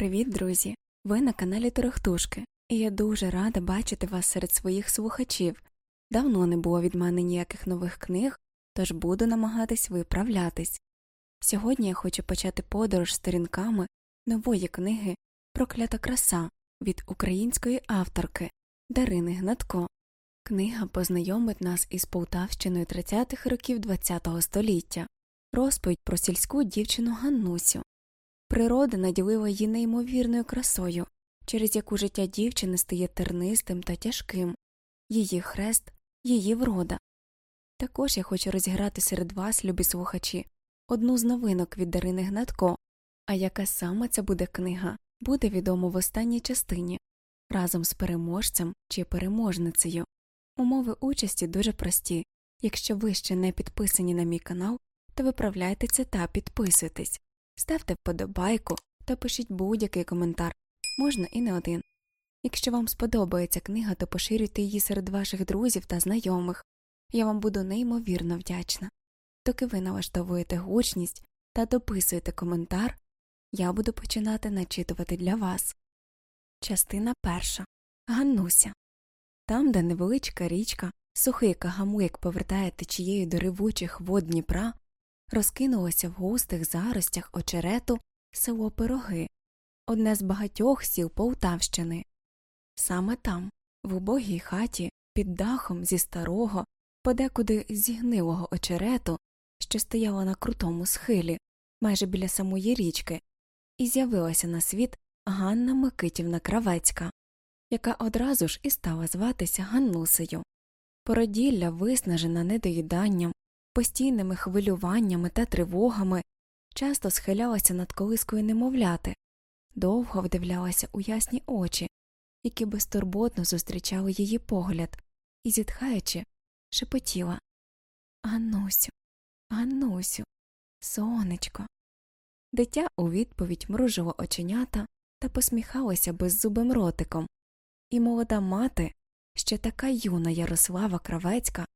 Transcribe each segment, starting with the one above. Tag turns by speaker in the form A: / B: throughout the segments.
A: Привіт, друзі! Ви на каналі Торохтушки, і я дуже рада бачити вас серед своїх слухачів. Давно не було від мене ніяких нових книг, тож буду намагатись виправлятись. Сьогодні я хочу почати подорож сторінками нової книги Проклята краса від української авторки Дарини Гнатко. Книга познайомить нас із Полтавщиною 30-х років ХХ століття, розповідь про сільську дівчину Ганнусю. Природа наділила її неймовірною красою, через яку життя дівчини стає тернистим та тяжким, її хрест, її врода. Також я хочу розіграти серед вас, любі слухачі, одну з новинок від Дарини Гнатко, а яка саме це буде книга, буде відомо в останній частині разом з переможцем чи переможницею. Умови участі дуже прості якщо ви ще не підписані на мій канал, то виправляйте це та підписуйтесь. Ставте вподобайку та пишіть будь-який коментар, можна і не один. Якщо вам сподобається книга, то поширюйте її серед ваших друзів та знайомих. Я вам буду неймовірно вдячна. Доки ви налаштовуєте гучність та дописуєте коментар, я буду починати начитувати для вас. Частина перша Ганнуся. Там, де невеличка річка, сухий кагамуєк повертає течією до ревучих вод Дніпра, розкинулося в густих заростях очерету село Пироги, одне з багатьох сіл Полтавщини. Саме там, в убогій хаті, під дахом зі старого, подекуди зігнилого очерету, що стояла на крутому схилі, майже біля самої річки, і з'явилася на світ Ганна Микитівна Кравецька, яка одразу ж і стала зватися Ганнусею. Породілля, виснажена недоїданням, постійними хвилюваннями та тривогами, часто схилялася над колискою немовляти, довго вдивлялася у ясні очі, які безтурботно зустрічали її погляд, і, зітхаючи, шепотіла Ганнусю, Ганнусю, сонечко. Дитя у відповідь мружило оченята та посміхалося беззубим ротиком, і молода мати, ще така юна Ярослава Кравецька,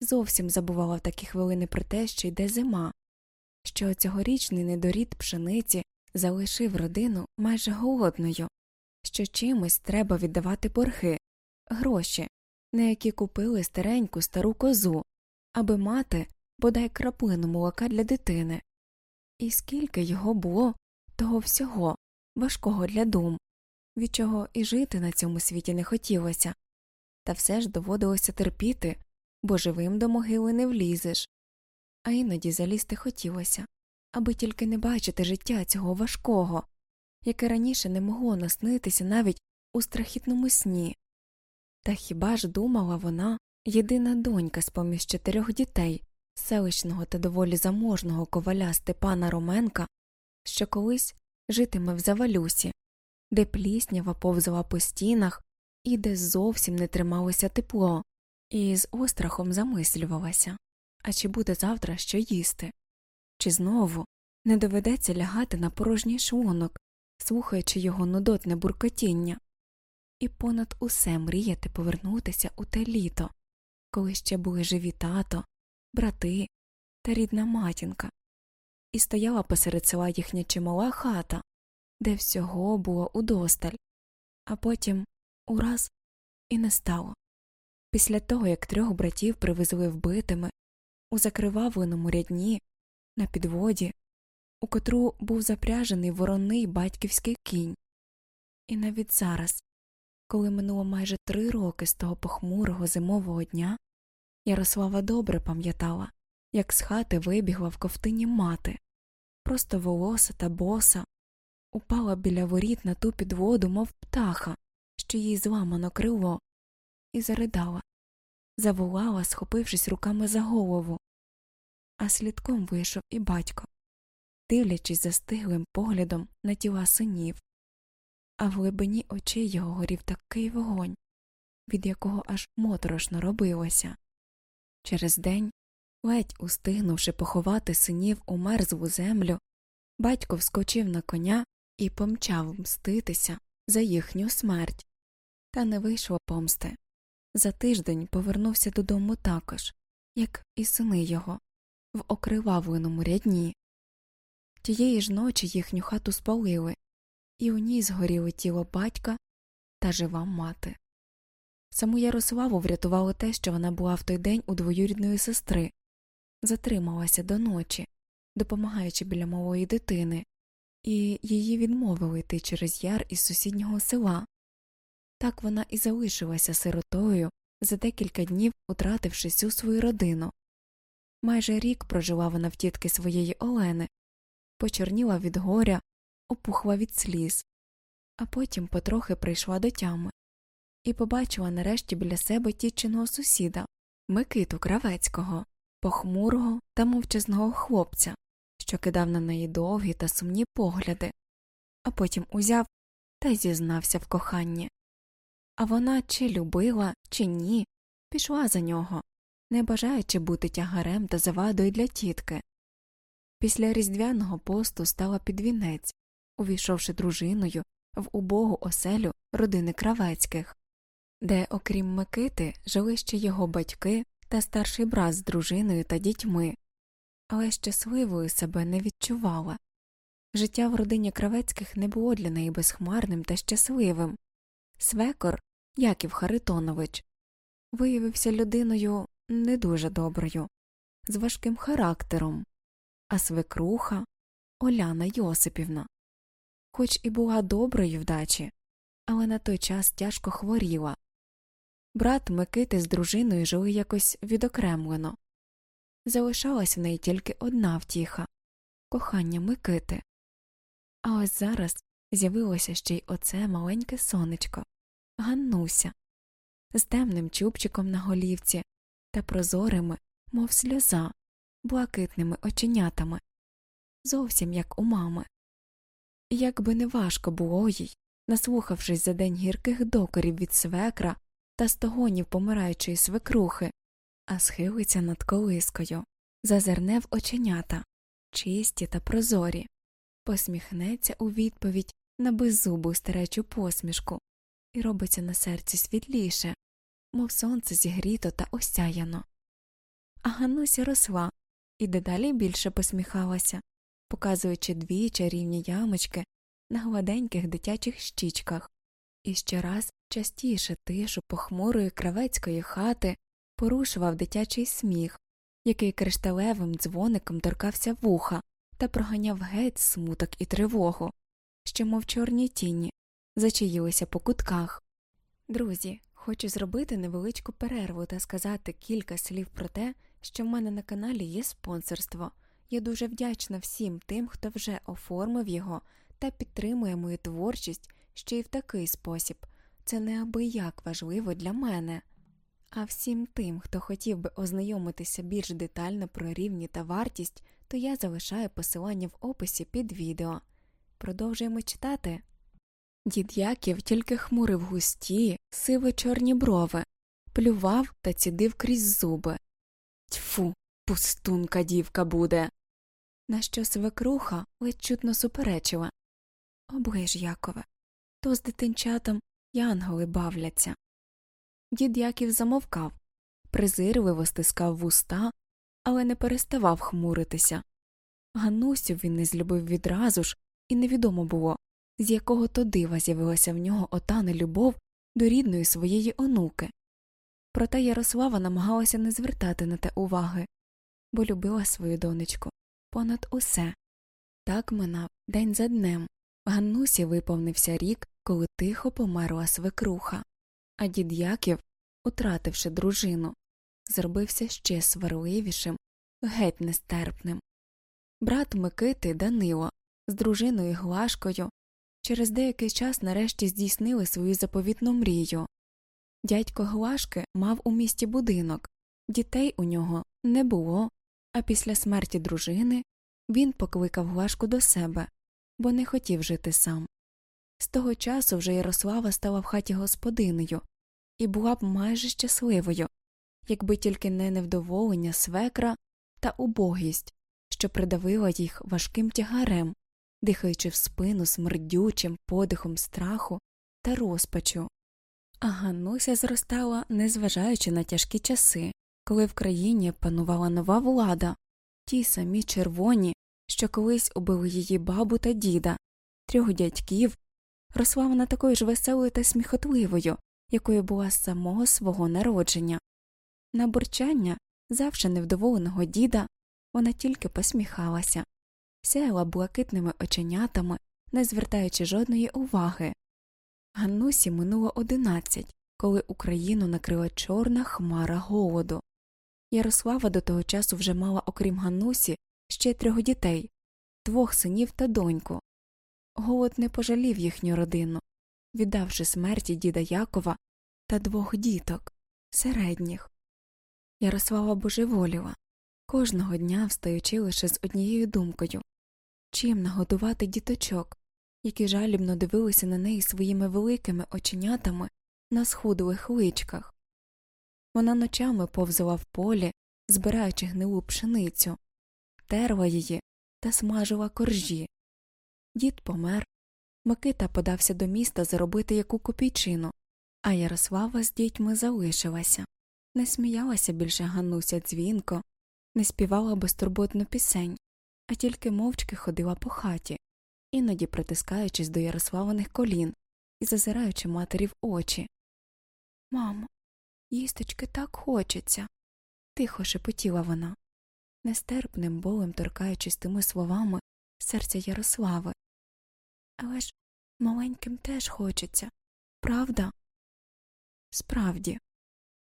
A: зовсім забувала в такі хвилини про те, що йде зима, що цьогорічний недорід пшениці залишив родину майже голодною, що чимось треба віддавати борги, гроші, на які купили стареньку стару козу, аби мати бодай краплину молока для дитини. І скільки його було, того всього, важкого для дум, від чого і жити на цьому світі не хотілося, та все ж доводилося терпіти, бо живим до могили не влізеш, а іноді залізти хотілося, аби тільки не бачити життя цього важкого, яке раніше не могло наснитися навіть у страхітному сні. Та хіба ж думала вона, єдина донька з поміж чотирьох дітей, селищного та доволі заможного коваля Степана Роменка, що колись житиме в завалюсі, де пліснява повзала по стінах і де зовсім не трималося тепло, і з острахом замислювалася а чи буде завтра що їсти, чи знову не доведеться лягати на порожній шлунок, слухаючи його нудотне буркотіння, і понад усе мріяти повернутися у те літо, коли ще були живі тато, брати та рідна матінка, і стояла посеред села їхня чимала хата, де всього було удосталь, а потім ураз і не стало. Після того, як трьох братів привезли вбитими у закривавленому рядні, на підводі, у котру був запряжений вороний батьківський кінь, і навіть зараз, коли минуло майже три роки з того похмурого зимового дня, Ярослава добре пам'ятала, як з хати вибігла в ковтині мати, просто волоса та боса, упала біля воріт на ту підводу, мов птаха, що їй зламано крило, і заридала, заволала, схопившись руками за голову, а слідком вийшов і батько, дивлячись застиглим поглядом на тіла синів, а в глибині очей його горів такий вогонь, від якого аж моторошно робилося. Через день, ледь устигнувши поховати синів у мерзлу землю, батько вскочив на коня і помчав мститися за їхню смерть, та не вийшло помсти. За тиждень повернувся додому також, як і сини його, в окривавленому рядні. Тієї ж ночі їхню хату спалили, і у ній згоріло тіло батька та жива мати. Саму Ярославу врятувало те, що вона була в той день у двоюрідної сестри, затрималася до ночі, допомагаючи біля малої дитини, і її відмовили йти через яр із сусіднього села. Так вона і залишилася сиротою, за декілька днів утративши всю свою родину. Майже рік прожила вона в тітки своєї Олени, почорніла від горя, опухла від сліз, а потім потрохи прийшла до тями і побачила нарешті біля себе тітчиного сусіда Микиту Кравецького, похмурого та мовчазного хлопця, що кидав на неї довгі та сумні погляди, а потім узяв та й зізнався в коханні. А вона чи любила, чи ні, пішла за нього, не бажаючи бути тягарем та завадою для тітки. Після різдвяного посту стала під вінець, увійшовши дружиною в убогу оселю родини Кравецьких, де, окрім Микити, жили ще його батьки та старший брат з дружиною та дітьми, але щасливою себе не відчувала. Життя в родині Кравецьких не було для неї безхмарним та щасливим. Свекор Яків Харитонович виявився людиною не дуже доброю, з важким характером, а свекруха Оляна Йосипівна, хоч і була доброю вдачі, але на той час тяжко хворіла. Брат Микити з дружиною жили якось відокремлено. Залишалась в неї тільки одна втіха кохання Микити. А ось зараз з'явилося ще й оце маленьке сонечко Ганнуся, з темним чубчиком на голівці та прозорими, мов сльоза, блакитними оченятами, зовсім як у мами. Як би не важко було їй, наслухавшись за день гірких докорів від свекра та стогонів помираючої свекрухи, а схилиться над колискою, зазирне в оченята, чисті та прозорі, посміхнеться у відповідь на беззубу старечу посмішку і робиться на серці світліше, мов сонце зігріто та осяяно. А Гануся росла і дедалі більше посміхалася, показуючи дві чарівні ямочки на гладеньких дитячих щічках, і щораз частіше тишу похмурої кравецької хати порушував дитячий сміх, який кришталевим дзвоником торкався вуха та проганяв геть смуток і тривогу, що, мов чорні тіні, зачаїлися по кутках. Друзі, хочу зробити невеличку перерву та сказати кілька слів про те, що в мене на каналі є спонсорство. Я дуже вдячна всім тим, хто вже оформив його та підтримує мою творчість ще й в такий спосіб. Це неабияк важливо для мене. А всім тим, хто хотів би ознайомитися більш детально про рівні та вартість, то я залишаю посилання в описі під відео. Продовжуємо читати. Дід Яків тільки хмурив густі, сиво чорні брови, плював та цідив крізь зуби. Тьфу, пустунка дівка буде. На що свекруха ледь чутно суперечила. Оближ, Якове, то з дитинчатом янголи бавляться. Дід Яків замовкав, презирливо стискав вуста, але не переставав хмуритися. Ганусю він не злюбив відразу ж, і невідомо було, з якого то дива з'явилася в нього ота нелюбов до рідної своєї онуки. Проте Ярослава намагалася не звертати на те уваги, бо любила свою донечку понад усе. Так минав день за днем. Ганнусі виповнився рік, коли тихо померла свекруха, а дід Яків, утративши дружину, зробився ще сварливішим, геть нестерпним. Брат Микити Данило з дружиною Глашкою через деякий час нарешті здійснили свою заповітну мрію. Дядько Глашки мав у місті будинок, дітей у нього не було, а після смерті дружини він покликав Глашку до себе, бо не хотів жити сам. З того часу вже Ярослава стала в хаті господинею і була б майже щасливою, якби тільки не невдоволення свекра та убогість, що придавила їх важким тягарем, дихаючи в спину смердючим подихом страху та розпачу. А Гануся зростала, незважаючи на тяжкі часи, коли в країні панувала нова влада, ті самі червоні, що колись убили її бабу та діда, трьох дядьків росла вона такою ж веселою та сміхотливою, якою була з самого свого народження. На бурчання завжди невдоволеного діда вона тільки посміхалася, сяяла блакитними оченятами, не звертаючи жодної уваги. Ганнусі минуло одинадцять, коли Україну накрила чорна хмара голоду. Ярослава до того часу вже мала, окрім Ганнусі, ще трьох дітей двох синів та доньку. Голод не пожалів їхню родину, віддавши смерті діда Якова та двох діток середніх. Ярослава божеволіла, кожного дня встаючи лише з однією думкою чим нагодувати діточок, які жалібно дивилися на неї своїми великими оченятами на схудлих личках. Вона ночами повзала в полі, збираючи гнилу пшеницю, терла її та смажила коржі. Дід помер. Микита подався до міста заробити яку копійчину, а Ярослава з дітьми залишилася, не сміялася більше Ганнуся дзвінко, не співала безтурботну пісень, а тільки мовчки ходила по хаті, іноді притискаючись до Ярославиних колін і зазираючи матері в очі. Мамо, їсточки так хочеться. тихо шепотіла вона, нестерпним болем торкаючись тими словами серця Ярослави. Але ж маленьким теж хочеться, правда? Справді,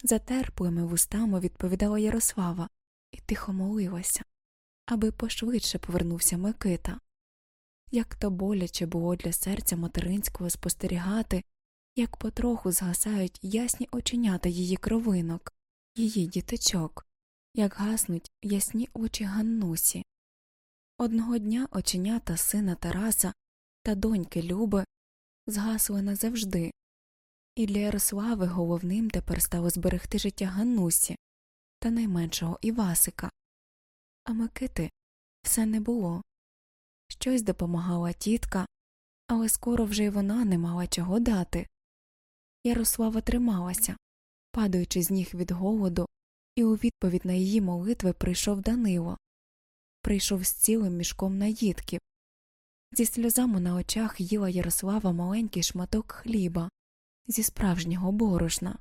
A: затерплими вустами відповідала Ярослава і тихо молилася, аби пошвидше повернувся Микита. Як то боляче було для серця материнського спостерігати, як потроху згасають ясні оченята її кровинок, її діточок, як гаснуть ясні очі Ганнусі. Одного дня оченята сина Тараса та доньки Люби згасли назавжди, і для Ярослави головним тепер стало зберегти життя Ганнусі та найменшого Івасика. А Микити все не було. Щось допомагала тітка, але скоро вже й вона не мала чого дати. Ярослава трималася, падаючи з ніг від голоду, і у відповідь на її молитви прийшов Данило, прийшов з цілим мішком наїдків. Зі сльозами на очах їла Ярослава маленький шматок хліба зі справжнього борошна,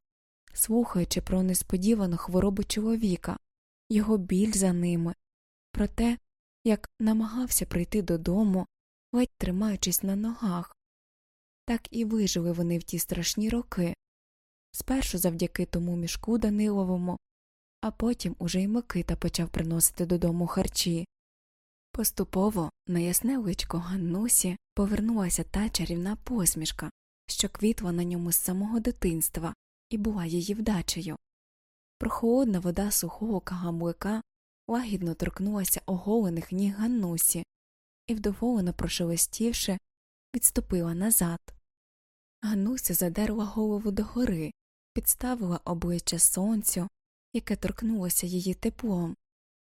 A: слухаючи про несподівану хворобу чоловіка, його біль за ними, про те, як намагався прийти додому, ледь тримаючись на ногах. Так і вижили вони в ті страшні роки спершу завдяки тому мішку Даниловому, а потім уже й Микита почав приносити додому харчі. Поступово на ясне личко Ганнусі повернулася та чарівна посмішка, що квітла на ньому з самого дитинства і була її вдачею. Прохолодна вода сухого кагамлика лагідно торкнулася оголених ніг Ганнусі і, вдоволено прошелестівши, відступила назад. Гануся задерла голову догори, підставила обличчя сонцю, яке торкнулося її теплом,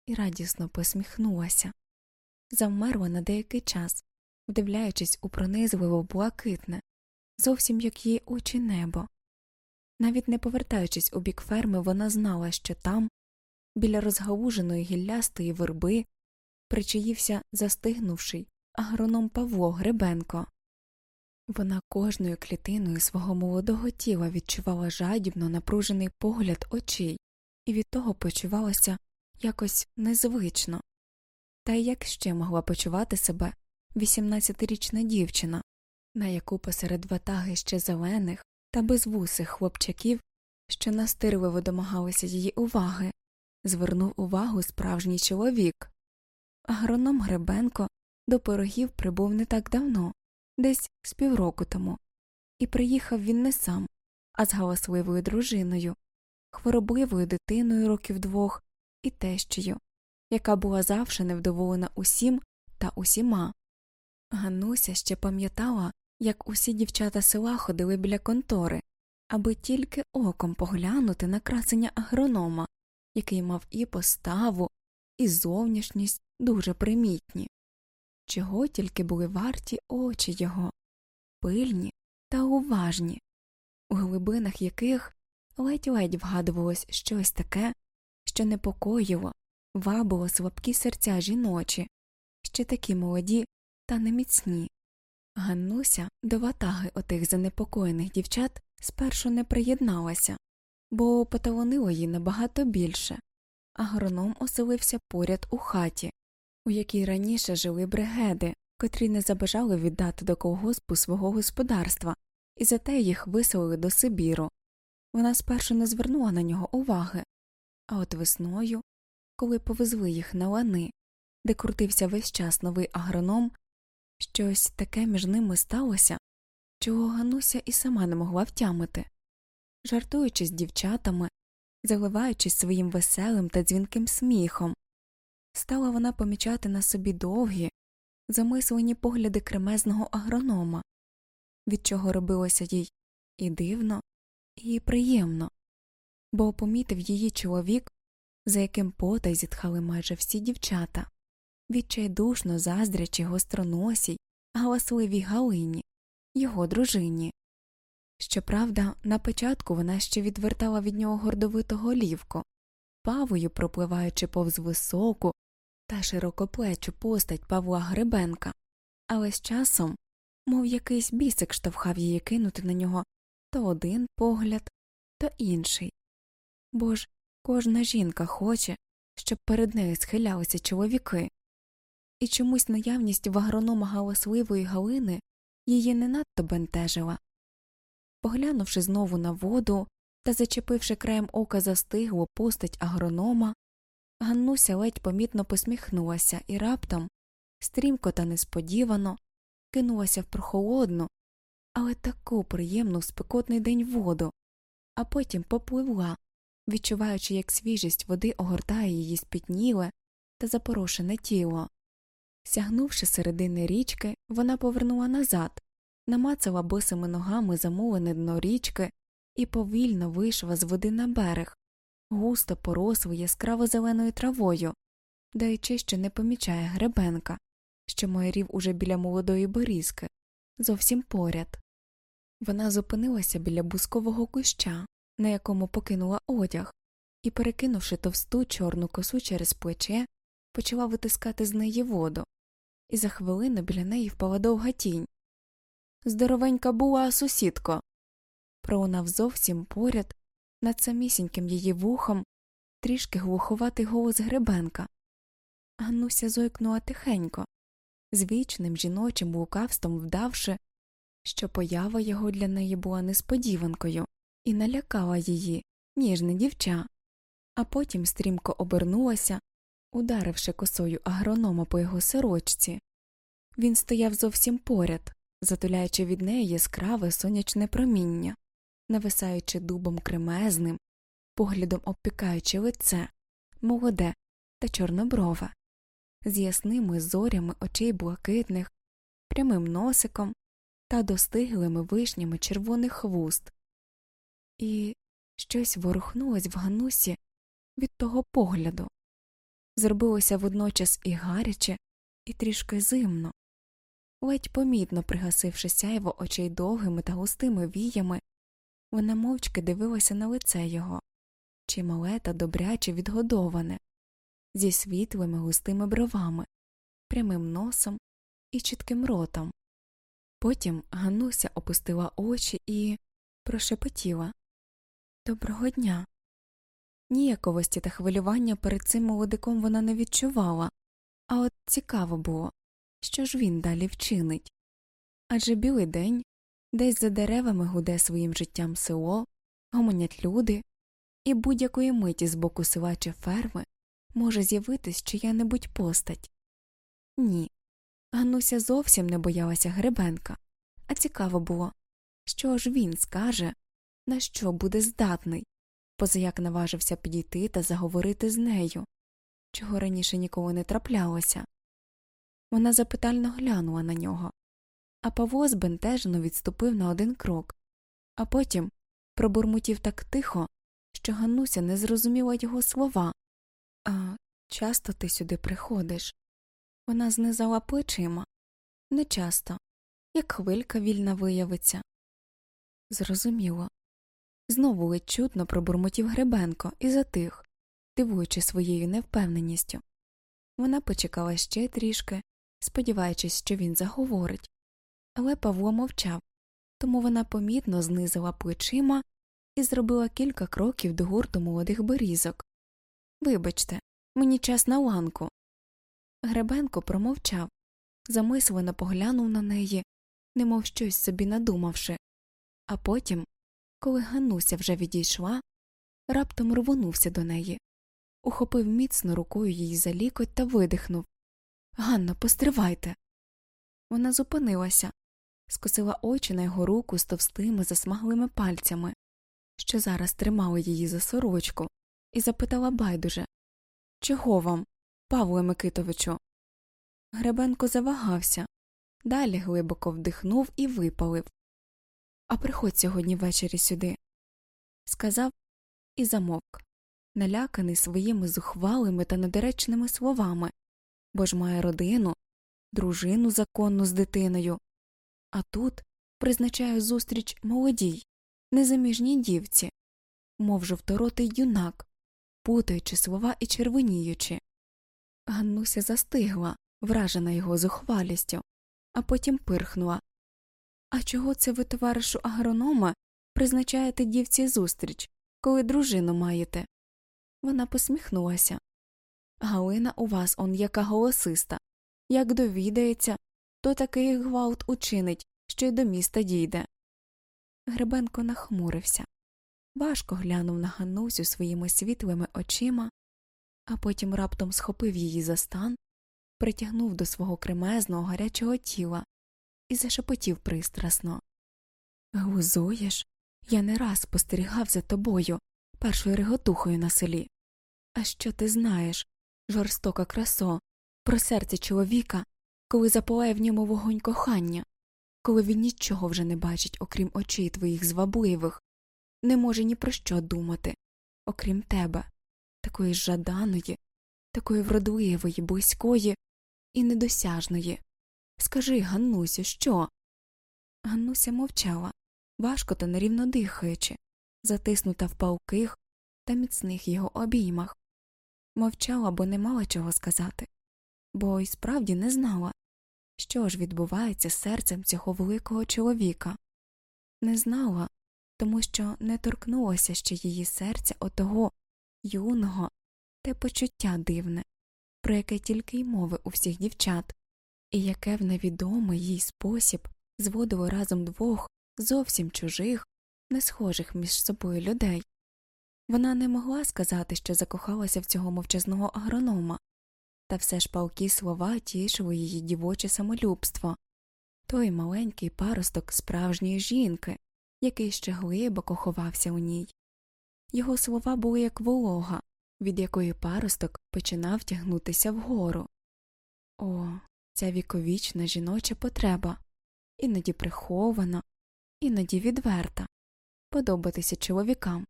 A: і радісно посміхнулася. Завмерла на деякий час, вдивляючись у пронизливо блакитне, зовсім як її очі небо. Навіть не повертаючись у бік ферми, вона знала, що там, біля розгалуженої гіллястої верби, причаївся застигнувший агроном Павло Гребенко. Вона кожною клітиною свого молодого тіла відчувала жадібно напружений погляд очей і від того почувалася якось незвично. Та й як ще могла почувати себе 18-річна дівчина, на яку посеред ватаги ще зелених та безвусих хлопчаків, що настирливо домагалися її уваги, звернув увагу справжній чоловік. Агроном Гребенко до пирогів прибув не так давно, десь з півроку тому, і приїхав він не сам, а з галасливою дружиною, хворобливою дитиною років двох і тещею, яка була завжди невдоволена усім та усіма. Гануся ще пам'ятала, як усі дівчата села ходили біля контори, аби тільки оком поглянути на красення агронома, який мав і поставу, і зовнішність дуже примітні, чого тільки були варті очі його, пильні та уважні, у глибинах яких ледь ледь вгадувалось щось таке, що непокоїло, вабило слабкі серця жіночі, ще такі молоді та неміцні. Ганнуся до ватаги отих занепокоєних дівчат спершу не приєдналася, бо поталонило їй набагато більше. Агроном оселився поряд у хаті, у якій раніше жили бригеди, котрі не забажали віддати до колгоспу свого господарства, і зате їх виселили до Сибіру. Вона спершу не звернула на нього уваги, а от весною, коли повезли їх на лани, де крутився весь час новий агроном, щось таке між ними сталося, чого Гануся і сама не могла втямити. Жартуючи з дівчатами, заливаючись своїм веселим та дзвінким сміхом, стала вона помічати на собі довгі, замислені погляди кремезного агронома, від чого робилося їй і дивно, і приємно, бо помітив її чоловік, за яким потай зітхали майже всі дівчата, відчайдушно заздрячи гостроносій, галасливій Галині, його дружині. Щоправда, на початку вона ще відвертала від нього гордовиту голівку, павою пропливаючи повз високу та широкоплечу постать Павла Гребенка, але з часом, мов якийсь бісик штовхав її кинути на нього то один погляд, то інший. Бо ж кожна жінка хоче, щоб перед нею схилялися чоловіки, і чомусь наявність в агронома галасливої Галини її не надто бентежила. Поглянувши знову на воду та зачепивши краєм ока застиглу постать агронома, Ганнуся ледь помітно посміхнулася і раптом, стрімко та несподівано, кинулася в прохолодну, але таку приємну спекотний день воду, а потім попливла, відчуваючи, як свіжість води огортає її спітніле та запорошене тіло. Сягнувши середини річки, вона повернула назад, намацала босими ногами замулене дно річки і повільно вийшла з води на берег, густо порослий яскраво зеленою травою, даючи, що не помічає гребенка, що майорів уже біля молодої борізки, зовсім поряд. Вона зупинилася біля бускового куща, на якому покинула одяг, і, перекинувши товсту чорну косу через плече, почала витискати з неї воду, і за хвилину біля неї впала довга тінь. Здоровенька була сусідко. Пролунав зовсім поряд, над самісіньким її вухом, трішки глуховатий голос гребенка. Ганнуся зойкнула тихенько, з вічним жіночим лукавством вдавши, що поява його для неї була несподіванкою, і налякала її, ніжне дівча, а потім стрімко обернулася, ударивши косою агронома по його сорочці. Він стояв зовсім поряд, затуляючи від неї яскраве сонячне проміння, нависаючи дубом кремезним, поглядом обпікаючи лице, молоде та чорноброве, з ясними зорями очей блакитних, прямим носиком та достиглими вишнями червоних хвуст. І щось ворухнулось в Ганусі від того погляду. Зробилося водночас і гаряче, і трішки зимно. Ледь помітно пригасивши сяйво очей довгими та густими віями, вона мовчки дивилася на лице його, чимале та добряче відгодоване, зі світлими густими бровами, прямим носом і чітким ротом. Потім Гануся опустила очі і прошепотіла Доброго дня. Ніяковості та хвилювання перед цим молодиком вона не відчувала, а от цікаво було, що ж він далі вчинить. Адже білий день десь за деревами гуде своїм життям село, гомонять люди, і будь-якої миті з боку села чи ферми може з'явитись чия небудь постать. Ні. Гануся зовсім не боялася гребенка, а цікаво було, що ж він скаже, на що буде здатний, позаяк наважився підійти та заговорити з нею, чого раніше ніколи не траплялося. Вона запитально глянула на нього, а Павло збентежено відступив на один крок, а потім пробурмотів так тихо, що Гануся не зрозуміла його слова. А часто ти сюди приходиш. Вона знизала плечима. Не часто, як хвилька вільна виявиться. Зрозуміло. Знову ледь чутно пробурмотів Гребенко і затих, дивуючи своєю невпевненістю. Вона почекала ще трішки, сподіваючись, що він заговорить, Але Павло мовчав, тому вона помітно знизила плечима і зробила кілька кроків до гурту молодих берізок. Вибачте, мені час на ланку. Гребенко промовчав, замислено поглянув на неї, немов щось собі надумавши, а потім, коли Гануся вже відійшла, раптом рвонувся до неї, ухопив міцно рукою її за лікоть та видихнув Ганно, постривайте. Вона зупинилася, скосила очі на його руку з товстими засмаглими пальцями, що зараз тримали її за сорочку, і запитала байдуже Чого вам, Павле Микитовичу? Гребенко завагався, далі глибоко вдихнув і випалив. А приходь сьогодні ввечері сюди. Сказав і замовк, наляканий своїми зухвалими та недоречними словами, бо ж має родину, дружину законну з дитиною. А тут призначаю зустріч молодій, незаміжній дівці, мов жовторотий юнак, путаючи слова і червоніючи. Ганнуся застигла, вражена його зухвалістю, а потім пирхнула. А чого це ви, товаришу агронома, призначаєте дівці зустріч, коли дружину маєте? Вона посміхнулася. Галина у вас он яка голосиста. Як довідається, то такий гвалт учинить, що й до міста дійде. Гребенко нахмурився, важко глянув на Ганусю своїми світлими очима, а потім раптом схопив її за стан, притягнув до свого кремезного гарячого тіла і зашепотів пристрасно. Глузуєш? Я не раз спостерігав за тобою, першою реготухою на селі. А що ти знаєш, жорстока красо, про серце чоловіка, коли запалає в ньому вогонь кохання, коли він нічого вже не бачить, окрім очей твоїх звабливих, не може ні про що думати, окрім тебе, такої жаданої, такої вродливої, близької і недосяжної. Скажи, Ганнусю, що? Ганнуся мовчала, важко та нерівно дихаючи, затиснута в палких та міцних його обіймах. Мовчала, бо не мала чого сказати, бо й справді не знала, що ж відбувається з серцем цього великого чоловіка. Не знала, тому що не торкнулося ще її серця отого юного те почуття дивне, про яке тільки й мови у всіх дівчат, і яке в невідомий їй спосіб зводило разом двох зовсім чужих, не схожих між собою людей. Вона не могла сказати, що закохалася в цього мовчазного агронома, та все ж палкі слова тішили її дівоче самолюбство той маленький паросток справжньої жінки, який ще глибоко ховався у ній. Його слова були як волога, від якої паросток починав тягнутися вгору. О, ця віковічна жіноча потреба, іноді прихована, іноді відверта, подобатися чоловікам,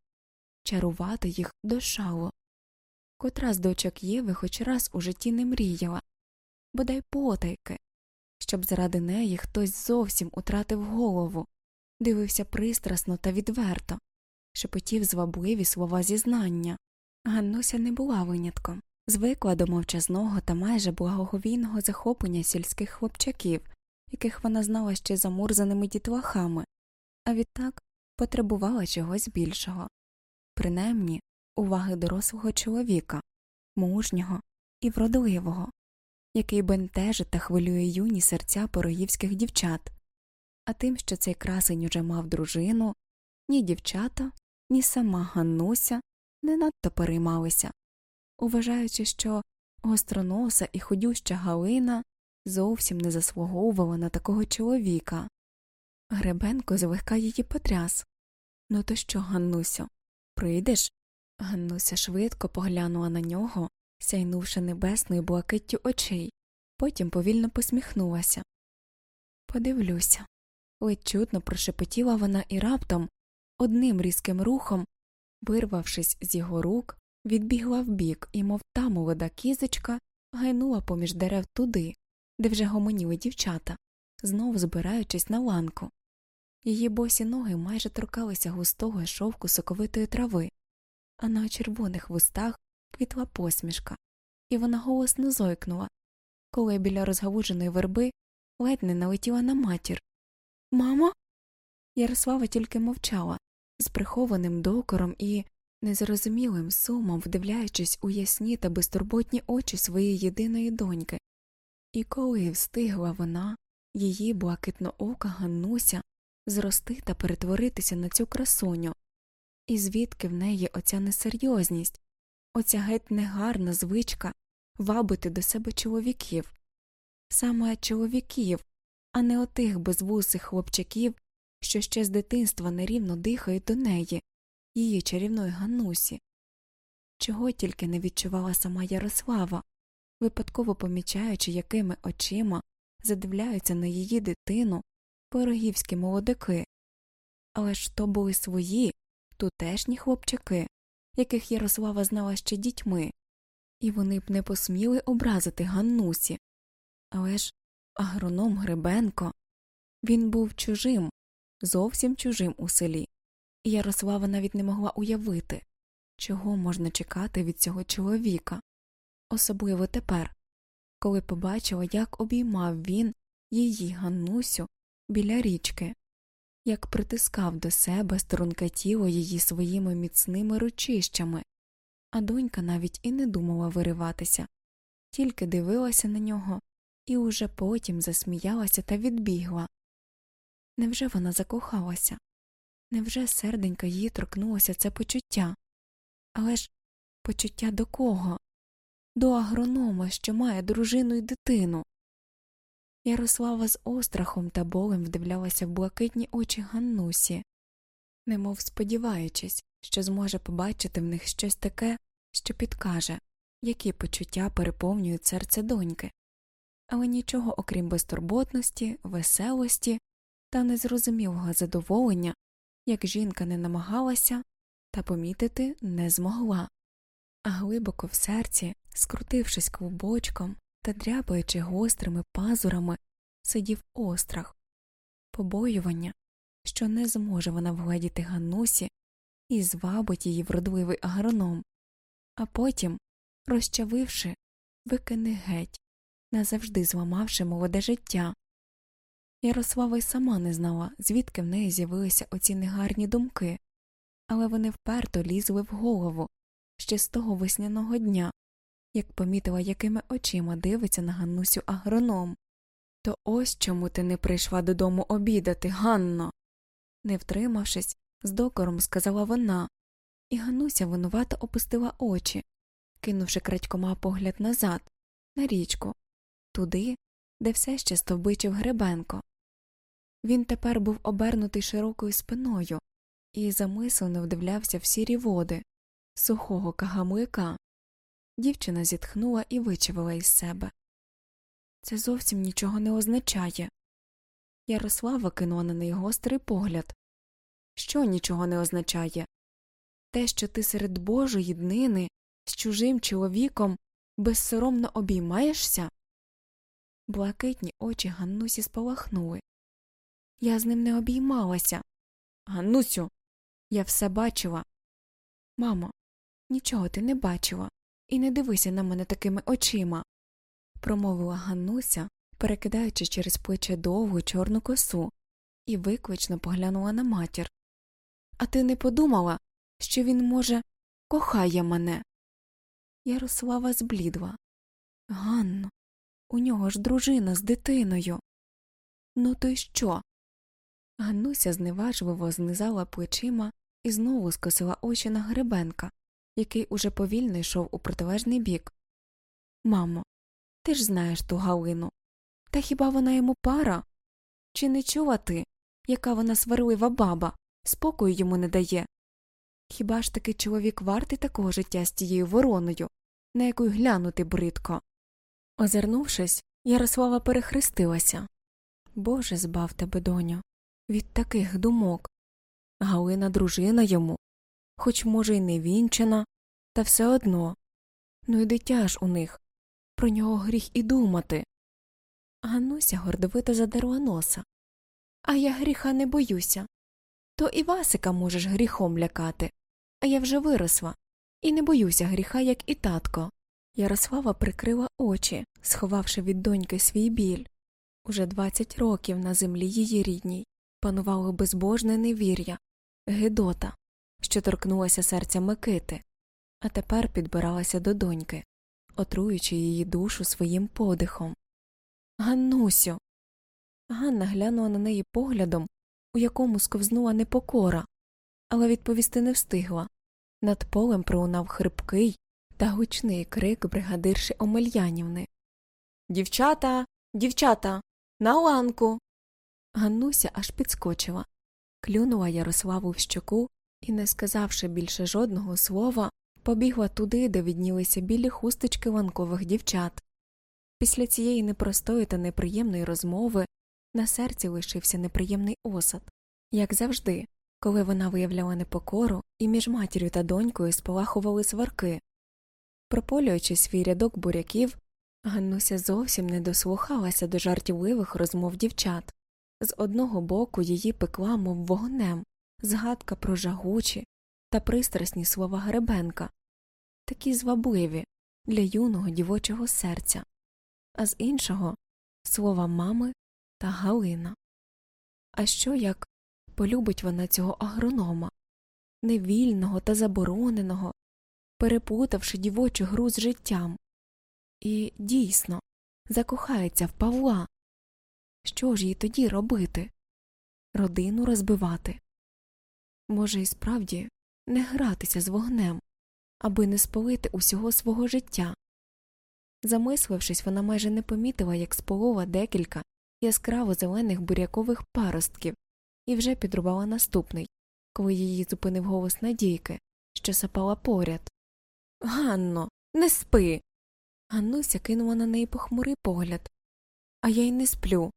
A: чарувати їх до шалу. Котра з дочок Єви хоч раз у житті не мріяла, бодай потайки, щоб заради неї хтось зовсім утратив голову, дивився пристрасно та відверто, шепотів звабливі слова зізнання. Ганнуся не була винятком, звикла до мовчазного та майже благоговійного захоплення сільських хлопчаків, яких вона знала ще замурзаними дітлахами, а відтак потребувала чогось більшого, принаймні уваги дорослого чоловіка, мужнього і вродливого, який бентежить та хвилює юні серця пороївських дівчат, а тим, що цей красень уже мав дружину, ні дівчата, ні сама Ганнуся не надто переймалися, уважаючи, що гостроноса і ходюща Галина зовсім не заслуговувала на такого чоловіка. Гребенко злегка її потряс. Ну то що, Ганнусю, прийдеш? Ганнуся швидко поглянула на нього, сяйнувши небесною блакиттю очей, потім повільно посміхнулася. Подивлюся. Ледь чутно прошепотіла вона і раптом, одним різким рухом, вирвавшись з його рук, відбігла вбік і, мов та молода кізочка, гайнула поміж дерев туди, де вже гомоніли дівчата, знов збираючись на ланку. Її босі ноги майже торкалися густого шовку соковитої трави, а на червоних вустах квітла посмішка, і вона голосно зойкнула, коли біля розгалуженої верби ледь не налетіла на матір, Мамо? Ярослава тільки мовчала, з прихованим докором і незрозумілим сумом, вдивляючись у ясні та безтурботні очі своєї єдиної доньки. І коли встигла вона, її блакитноока Ганнуся, зрости та перетворитися на цю красуню, і звідки в неї оця несерйозність, оця геть негарна звичка вабити до себе чоловіків, саме чоловіків, а не отих безвусих хлопчаків, що ще з дитинства нерівно дихають до неї, її чарівної Ганнусі. Чого тільки не відчувала сама Ярослава, випадково помічаючи, якими очима задивляються на її дитину порогівські молодики. Але ж то були свої, тутешні хлопчаки, яких Ярослава знала ще дітьми, і вони б не посміли образити Ганнусі. Але ж агроном Гребенко він був чужим, зовсім чужим у селі, Ярослава навіть не могла уявити, чого можна чекати від цього чоловіка, особливо тепер, коли побачила, як обіймав він її Ганнусю біля річки, як притискав до себе струнке тіло її своїми міцними ручищами, а донька навіть і не думала вириватися, тільки дивилася на нього і уже потім засміялася та відбігла. Невже вона закохалася? Невже серденька її торкнулося це почуття? Але ж почуття до кого? До агронома, що має дружину й дитину. Ярослава з острахом та болем вдивлялася в блакитні очі Ганнусі, немов сподіваючись, що зможе побачити в них щось таке, що підкаже, які почуття переповнюють серце доньки, але нічого окрім безтурботності, веселості та незрозумілого задоволення, як жінка не намагалася та помітити не змогла, а глибоко в серці, скрутившись клубочком та дряпаючи гострими пазурами, сидів острах, побоювання, що не зможе вона вгледіти Ганнусі і звабить її вродливий агроном, а потім, розчавивши, викине геть, назавжди зламавши молоде життя. Ярослава й сама не знала, звідки в неї з'явилися оці негарні думки, але вони вперто лізли в голову ще з того весняного дня, як помітила, якими очима дивиться на Ганнусю агроном. То ось чому ти не прийшла додому обідати, Ганно. Не втримавшись, з докором сказала вона, і Ганнуся винувато опустила очі, кинувши крадькома погляд назад, на річку, туди, де все ще стовбичив Гребенко. Він тепер був обернутий широкою спиною і замислено вдивлявся в сірі води сухого кагамлика. Дівчина зітхнула і вичавила із себе. Це зовсім нічого не означає. Ярослава кинула на неї гострий погляд. Що нічого не означає? Те, що ти серед божої днини з чужим чоловіком безсоромно обіймаєшся? Блакитні очі Ганнусі спалахнули. Я з ним не обіймалася. Ганнусю, я все бачила. Мамо, нічого ти не бачила, і не дивися на мене такими очима, промовила Ганнуся, перекидаючи через плече довгу чорну косу, і виклично поглянула на матір. А ти не подумала, що він, може, кохає мене? Ярослава зблідла. Ганно, у нього ж дружина з дитиною. Ну, то й що? Ганнуся зневажливо знизала плечима і знову скосила очі на Гребенка, який уже повільно йшов у протилежний бік. Мамо, ти ж знаєш ту Галину. Та хіба вона йому пара? Чи не чула ти, яка вона сварлива баба, спокою йому не дає? Хіба ж таки чоловік вартий такого життя з тією вороною, на яку й глянути бридко? Озирнувшись, Ярослава перехрестилася. Боже збав тебе, доню, від таких думок. Галина дружина йому, хоч, може, й не вінчена, та все одно. Ну й дитя ж у них. Про нього гріх і думати. Ганнуся гордовито задерла носа. А я гріха не боюся. То і Васика можеш гріхом лякати. А я вже виросла і не боюся гріха, як і татко. Ярослава прикрила очі, сховавши від доньки свій біль. Уже двадцять років на землі її рідній панувало безбожне невір'я, гидота, що торкнулася серця Микити, а тепер підбиралася до доньки, отруючи її душу своїм подихом. Ганнусю. Ганна глянула на неї поглядом, у якому сковзнула непокора, але відповісти не встигла. Над полем пролунав хрипкий та гучний крик бригадирші Омельянівни. Дівчата, дівчата, на ланку. Ганнуся аж підскочила, клюнула Ярославу в щоку і, не сказавши більше жодного слова, побігла туди, де віднілися білі хусточки ланкових дівчат. Після цієї непростої та неприємної розмови на серці лишився неприємний осад, як завжди, коли вона виявляла непокору і між матір'ю та донькою спалахували сварки. Прополюючи свій рядок буряків, Ганнуся зовсім не дослухалася до жартівливих розмов дівчат. З одного боку її пекла, мов вогнем, згадка про жагучі та пристрасні слова Гребенка, такі звабливі для юного дівочого серця, а з іншого слова мами та Галина. А що як полюбить вона цього агронома, невільного та забороненого, перепутавши дівочу гру з життям, і дійсно закохається в Павла. Що ж їй тоді робити? Родину розбивати? Може, і справді не гратися з вогнем, аби не спалити усього свого життя. Замислившись, вона майже не помітила, як сполова декілька яскраво зелених бурякових паростків і вже підрубала наступний, коли її зупинив голос Надійки, що сапала поряд. Ганно, не спи. Ганнуся кинула на неї похмурий погляд. А я й не сплю.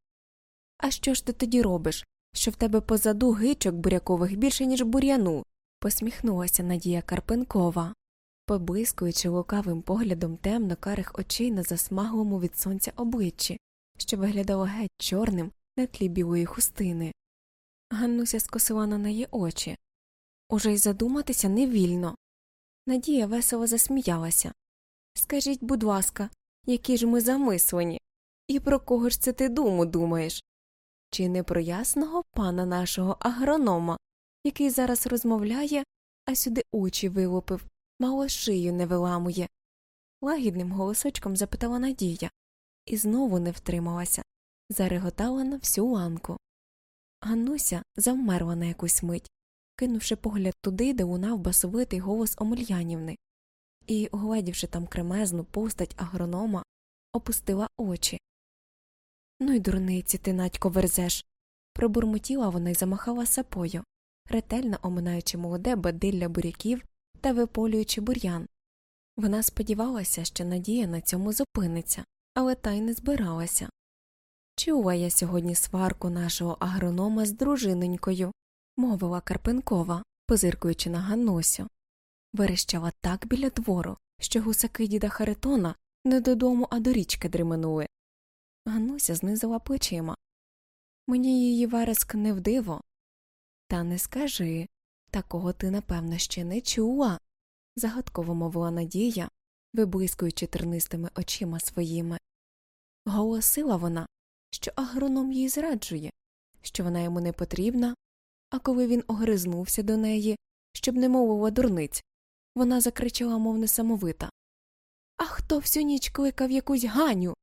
A: А що ж ти тоді робиш? Що в тебе позаду гичок бурякових більше, ніж бур'яну? посміхнулася Надія Карпенкова, поблискуючи лукавим поглядом темно карих очей на засмаглому від сонця обличчі, що виглядало геть чорним на тлі білої хустини. Ганнуся скосила на неї очі. Уже й задуматися невільно. Надія весело засміялася. Скажіть, будь ласка, які ж ми замислені? І про кого ж це ти думу думаєш? Чи не про ясного пана нашого агронома, який зараз розмовляє, а сюди очі вилупив, мало шию не виламує? Лагідним голосочком запитала Надія і знову не втрималася, зареготала на всю ланку. Ганнуся завмерла на якусь мить, кинувши погляд туди, де лунав басовитий голос Омельянівни, і, угледівши там кремезну постать агронома, опустила очі. Ну й дурниці ти, надько, верзеш. Пробурмотіла вона й замахала сапою, ретельно оминаючи молоде бадилля буряків та виполюючи бур'ян. Вона сподівалася, що надія на цьому зупиниться, але та й не збиралася. Чула я сьогодні сварку нашого агронома з дружиненькою, мовила Карпенкова, позиркуючи на Ганнусю. Верещала так біля двору, що гусаки діда Харитона не додому, а до річки дременули. Ганнуся знизила плечима. Мені її вереск не вдиво. Та не скажи такого ти, напевно, ще не чула, загадково мовила Надія, виблискуючи тернистими очима своїми. Голосила вона, що агроном їй зраджує, що вона йому не потрібна, а коли він огризнувся до неї, щоб не мовила дурниць, вона закричала, мов несамовита А хто всю ніч кликав якусь Ганю?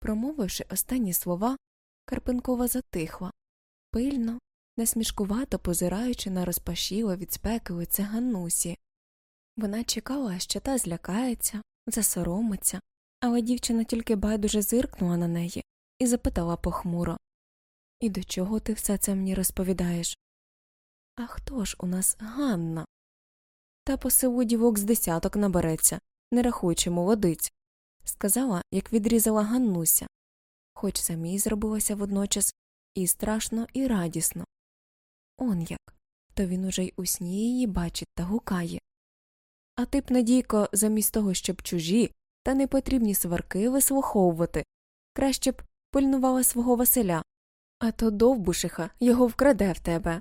A: Промовивши останні слова, Карпенкова затихла, пильно, несмішкувато позираючи на розпашіло від спеки лице Ганнусі. Вона чекала, що та злякається, засоромиться, але дівчина тільки байдуже зиркнула на неї і запитала похмуро І до чого ти все це мені розповідаєш? А хто ж у нас Ганна? Та по селу дівок з десяток набереться, не рахуючи молодиць, сказала, як відрізала Ганнуся, хоч самій зробилося водночас і страшно, і радісно. Он як, то він уже й у сні її бачить та гукає. А ти б, Надійко, замість того, щоб чужі та непотрібні сварки вислуховувати, краще б пильнувала свого Василя, а то довбушиха його вкраде в тебе.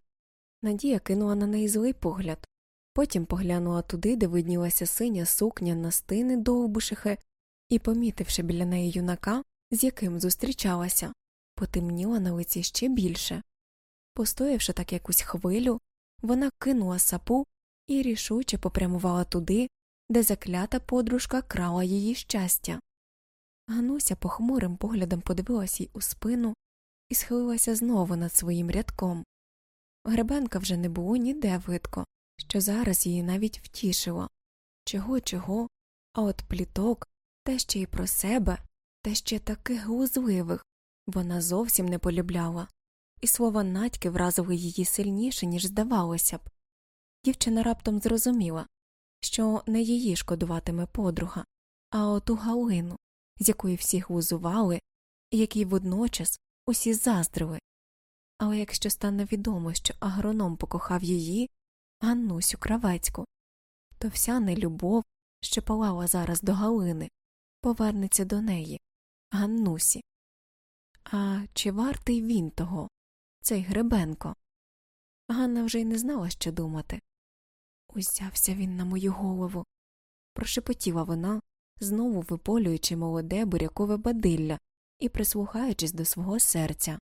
A: Надія кинула на неї злий погляд, потім поглянула туди, де виднілася синя сукня на стини довбушихи, і, помітивши біля неї юнака, з яким зустрічалася, потемніла на лиці ще більше. Постоявши так якусь хвилю, вона кинула сапу і рішуче попрямувала туди, де заклята подружка крала її щастя. Гануся похмурим поглядом подивилась їй у спину і схилилася знову над своїм рядком. Гребенка вже не було ніде видко, що зараз її навіть втішило чого, чого, а от пліток, те ще й про себе, та ще таких глузливих, вона зовсім не полюбляла, і слова надьки вразили її сильніше, ніж здавалося б. Дівчина раптом зрозуміла, що не її шкодуватиме подруга, а оту Галину, з якої всі глузували, і якій водночас усі заздрили. Але якщо стане відомо, що агроном покохав її, Ганнусю Кравецьку, то вся нелюбов, що палала зараз до Галини, повернеться до неї, Ганнусі. А чи вартий він того, цей Гребенко? Ганна вже й не знала, що думати. Узявся він на мою голову, прошепотіла вона, знову виполюючи молоде бурякове бадилля і прислухаючись до свого серця.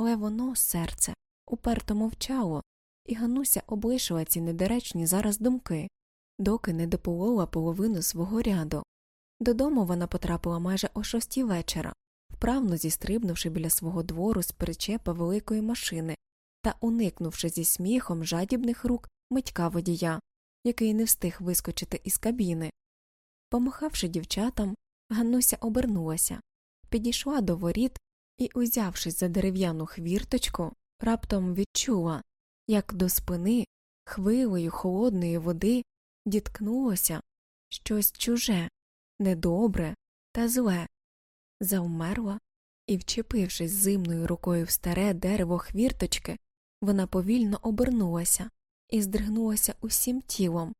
A: Але воно, серце, уперто мовчало, і Гануся облишила ці недоречні зараз думки, доки не дополола половину свого ряду. Додому вона потрапила майже о шостій вечора, вправно зістрибнувши біля свого двору з причепа великої машини та уникнувши зі сміхом жадібних рук митька водія, який не встиг вискочити із кабіни. Помахавши дівчатам, Ганнуся обернулася, підійшла до воріт і, узявшись за дерев'яну хвірточку, раптом відчула, як до спини хвилею холодної води діткнулося щось чуже, недобре та зле, завмерла і, вчепившись зимною рукою в старе дерево хвірточки, вона повільно обернулася і здригнулася усім тілом,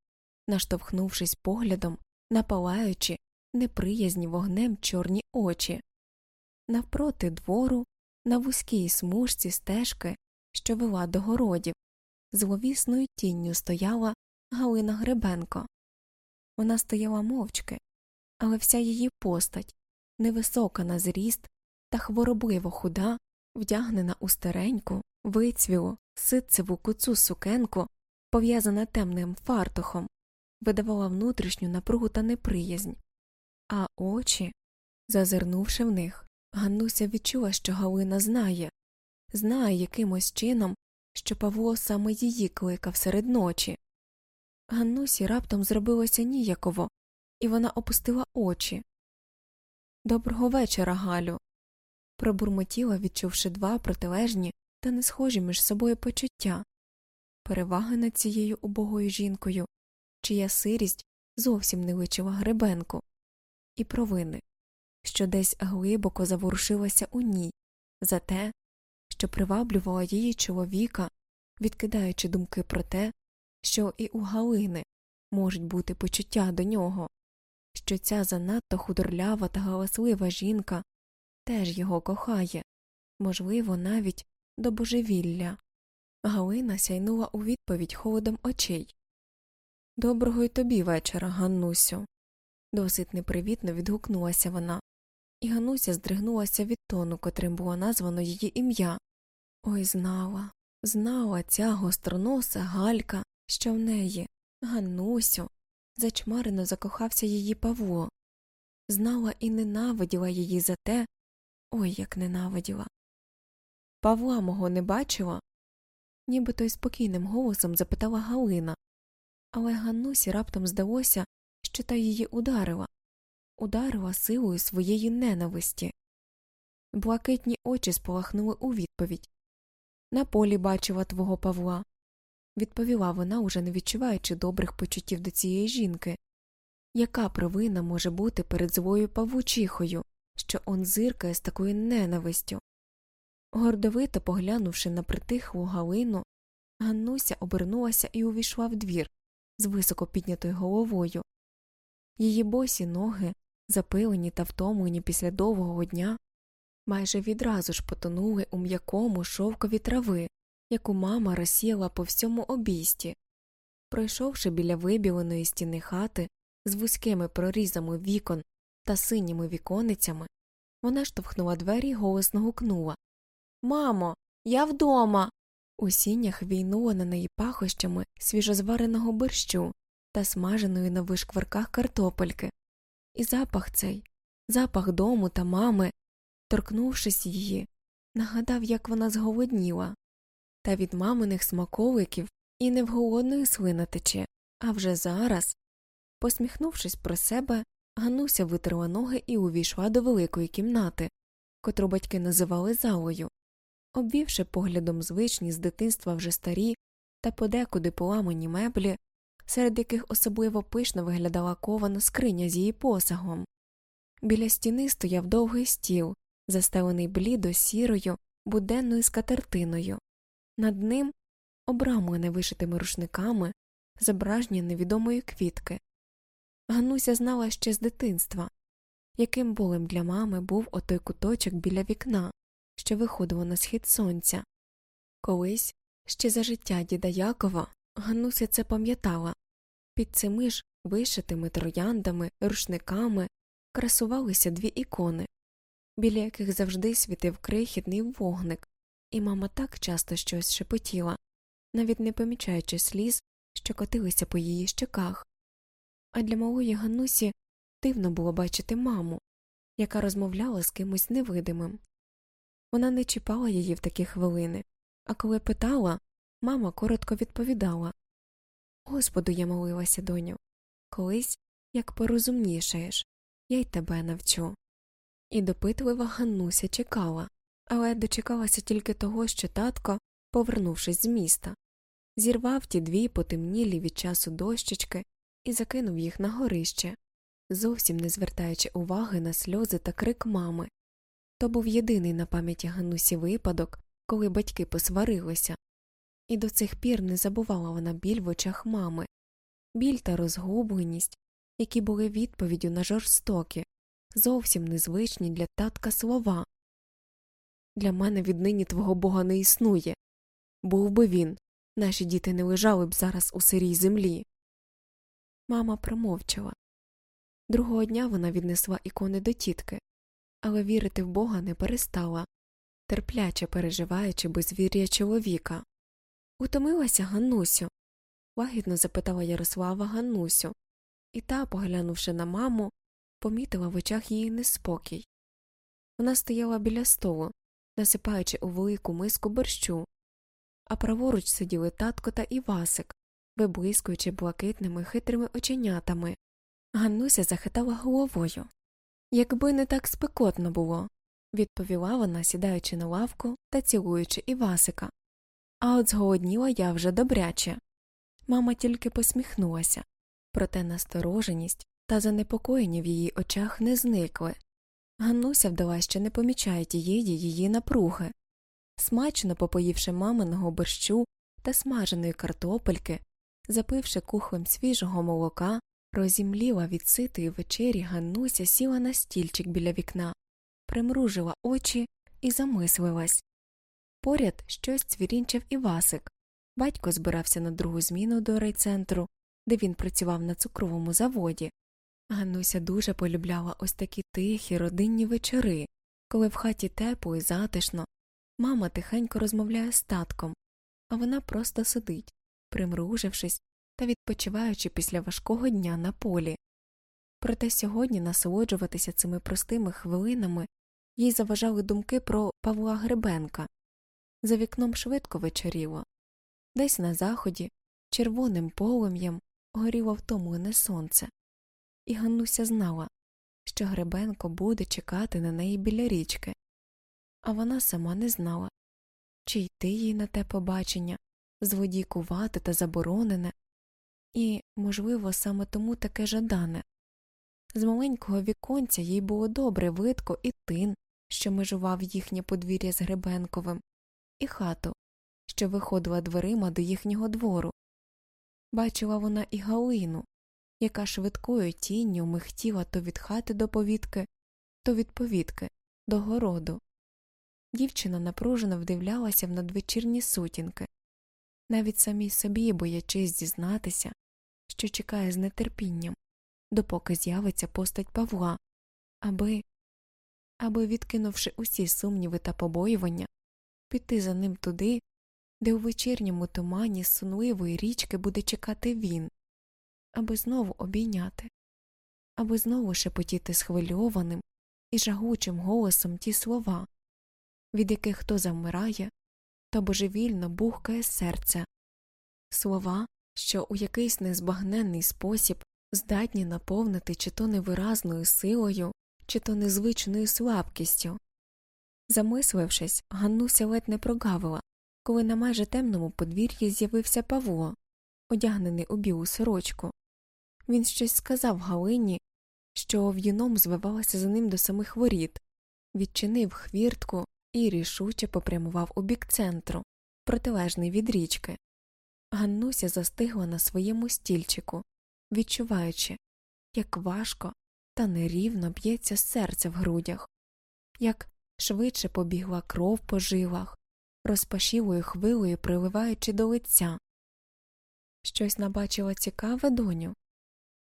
A: наштовхнувшись поглядом на палаючі, неприязні вогнем чорні очі. Навпроти двору, на вузькій смужці стежки, що вела до городів, зловісною тінню стояла Галина Гребенко. Вона стояла мовчки, але вся її постать, невисока на зріст та хворобливо худа, вдягнена у стареньку, вицвілу, ситцеву куцу сукенку, пов'язана темним фартухом, видавала внутрішню напругу та неприязнь, а очі, зазирнувши в них, Ганнуся відчула, що Галина знає, знає якимось чином, що Павло саме її кликав серед ночі. Ганнусі раптом зробилося ніяково, і вона опустила очі. Доброго вечора, Галю. пробурмотіла, відчувши два протилежні та не схожі між собою почуття переваги над цією убогою жінкою, чия сирість зовсім не личила гребенку, і провини, що десь глибоко заворушилася у ній, за те, що приваблювала її чоловіка, відкидаючи думки про те, що і у Галини можуть бути почуття до нього, що ця занадто худорлява та галаслива жінка теж його кохає, можливо, навіть до божевілля. Галина сяйнула у відповідь холодом очей. Доброго й тобі вечора, Ганнусю. Досить непривітно відгукнулася вона, і Гануся здригнулася від тону, котрим було названо її ім'я. Ой знала, знала ця гостроноса Галька, що в неї, Ганнусю, зачмарено закохався її Павло, знала і ненавиділа її за те, ой як ненавиділа. Павла мого не бачила? ніби той спокійним голосом запитала Галина, але Ганнусі раптом здалося, що та її ударила, ударила силою своєї ненависті. Блакитні очі спалахнули у відповідь На полі бачила твого Павла, відповіла вона, уже не відчуваючи добрих почуттів до цієї жінки. Яка провина може бути перед злою павучихою, що он зиркає з такою ненавистю? Гордовито поглянувши на притихлу Галину, Ганнуся обернулася і увійшла в двір з високо піднятою головою. Її босі ноги, запилені та втомлені після довгого дня, майже відразу ж потонули у м'якому шовкові трави, яку мама розсіяла по всьому обійсті. Пройшовши біля вибіленої стіни хати з вузькими прорізами вікон та синіми віконицями, вона штовхнула двері й голосно гукнула Мамо, я вдома. У сінях війнуло на неї пахощами свіжозвареного борщу та смаженої на вишкварках картопельки, і запах цей, запах дому та мами, торкнувшись її, нагадав, як вона зголодніла, та від маминих смаковиків і не в тече, а вже зараз. Посміхнувшись про себе, Гануся витерла ноги і увійшла до великої кімнати, котру батьки називали залою. Обвівши поглядом звичні з дитинства вже старі та подекуди поламані меблі, серед яких особливо пишно виглядала кована скриня з її посагом. Біля стіни стояв довгий стіл, застелений блідо сірою, буденною скатертиною. Над ним, обрамлене вишитими рушниками, зображення невідомої квітки. Гануся знала ще з дитинства, яким болем для мами був отой куточок біля вікна, що виходило на схід сонця. Колись, ще за життя діда Якова, Гануся це пам'ятала під цими ж вишитими трояндами, рушниками красувалися дві ікони, біля яких завжди світив крихітний вогник, і мама так часто щось шепотіла, навіть не помічаючи сліз, що котилися по її щоках. А для малої Ганусі дивно було бачити маму, яка розмовляла з кимось невидимим. Вона не чіпала її в такі хвилини, а коли питала, мама коротко відповідала Господу я молилася, доню, колись, як порозумнішаєш, я й тебе навчу. І допитлива Ганнуся чекала, але дочекалася тільки того, що татко, повернувшись з міста, зірвав ті дві потемнілі від часу дощечки і закинув їх на горище, зовсім не звертаючи уваги на сльози та крик мами. То був єдиний на пам'яті Ганусі випадок, коли батьки посварилися, і до цих пір не забувала вона біль в очах мами, біль та розгубленість, які були відповіддю на жорстокі, зовсім незвичні для татка слова. Для мене віднині твого бога не існує. Був би він, наші діти не лежали б зараз у сирій землі. Мама промовчала. Другого дня вона віднесла ікони до тітки, але вірити в Бога не перестала, терпляче переживаючи безвір'я чоловіка. Утомилася Ганнусю? лагідно запитала Ярослава Ганнусю, і та, поглянувши на маму, помітила в очах її неспокій. Вона стояла біля столу, насипаючи у велику миску борщу, а праворуч сиділи татко та Івасик, виблискуючи блакитними хитрими оченятами. Ганнуся захитала головою. Якби не так спекотно було, відповіла вона, сідаючи на лавку та цілуючи Івасика. А от зголодніла я вже добряче. Мама тільки посміхнулася, проте настороженість та занепокоєння в її очах не зникли. Ганнуся вдала, що не помічає тієї її напруги. Смачно попоївши маминого борщу та смаженої картопельки, запивши кухлем свіжого молока, розімліла від ситої вечері Ганнуся сіла на стільчик біля вікна, примружила очі і замислилась. Поряд щось цвірінчав Івасик. Батько збирався на другу зміну до райцентру, де він працював на цукровому заводі. Ганнуся дуже полюбляла ось такі тихі родинні вечори, коли в хаті тепло і затишно, мама тихенько розмовляє з татком, а вона просто сидить, примружившись та відпочиваючи після важкого дня на полі. Проте сьогодні насолоджуватися цими простими хвилинами їй заважали думки про Павла Гребенка. За вікном швидко вечоріло. Десь на заході, червоним полум'ям, горіло втомлене сонце, і Ганнуся знала, що Гребенко буде чекати на неї біля річки, а вона сама не знала, чи йти їй на те побачення, зводікувати та заборонене, і, можливо, саме тому таке жадане. З маленького віконця їй було добре видко і тин, що межував їхнє подвір'я з Гребенковим, і хату, що виходила дверима до їхнього двору. Бачила вона і Галину, яка швидкою тінню михтіла то від хати до повітки, то від повітки до городу. Дівчина напружено вдивлялася в надвечірні сутінки, навіть самій собі боячись зізнатися, що чекає з нетерпінням, допоки з'явиться постать Павла, аби, аби, відкинувши усі сумніви та побоювання, піти за ним туди,
B: де у вечірньому тумані сунливої річки буде чекати він, аби знову обійняти, аби знову шепотіти схвильованим і жагучим голосом ті слова, від яких хто завмирає, то божевільно бухкає серце, слова, що у якийсь незбагненний спосіб здатні наповнити чи то невиразною силою, чи то незвичною слабкістю. Замислившись, Ганнуся ледь не прогавила, коли на майже темному подвір'ї з'явився Павло, одягнений у білу сорочку. Він щось сказав Галині, що в'юном звивалася за ним до самих воріт, відчинив хвіртку і рішуче попрямував у бік центру, протилежний від річки. Ганнуся застигла на своєму стільчику, відчуваючи, як важко та нерівно б'ється серце в грудях, як швидше побігла кров по жилах, розпашілою хвилею приливаючи до лиця. Щось набачила цікаве доню.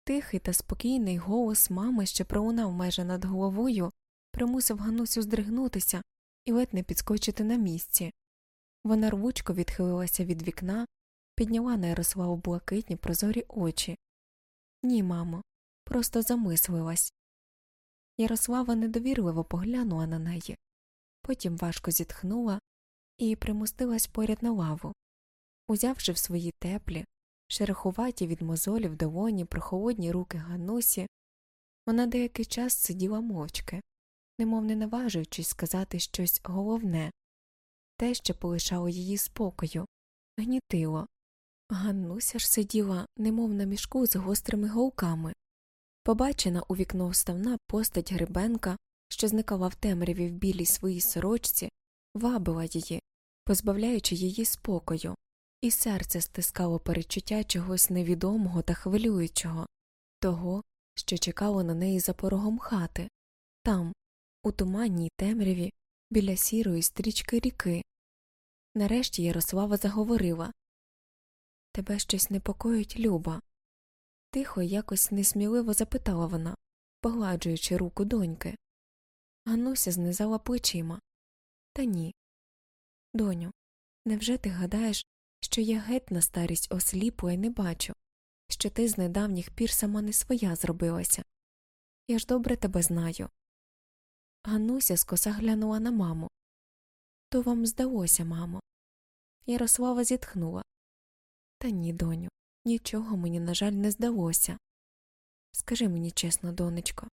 B: Тихий та спокійний голос мами, що пролунав майже над головою, примусив Ганусю здригнутися і ледь не підскочити на місці. Вона рвучко відхилилася від вікна, підняла на Ярославу блакитні прозорі очі. Ні, мамо, просто замислилась. Ярослава недовірливо поглянула на неї, потім важко зітхнула і примостилась поряд на лаву. Узявши в свої теплі, шерохуваті від мозолів долоні прохолодні руки Ганусі, вона деякий час сиділа мовчки, немов не наважуючись сказати щось головне, те, що полишало її спокою, гнітило. Ганнуся ж сиділа, немов на мішку з гострими голками. Побачена у вікно вставна постать грибенка, що зникала в темряві в білій своїй сорочці, вабила її, позбавляючи її спокою, і серце стискало перечуття чогось невідомого та хвилюючого, того, що чекало на неї за порогом хати, там, у туманній темряві, біля сірої стрічки ріки. Нарешті Ярослава заговорила Тебе щось непокоїть, Люба. Тихо якось несміливо запитала вона, погладжуючи руку доньки. Гануся знизала плечима. Та ні. Доню, невже ти гадаєш, що я геть на старість осліпу і не бачу, що ти з недавніх пір сама не своя зробилася? Я ж добре тебе знаю. Гануся скоса глянула на маму. То вам здалося, мамо. Ярослава зітхнула. Та ні, доню, нічого мені, на жаль, не здалося. Скажи мені чесно, донечко,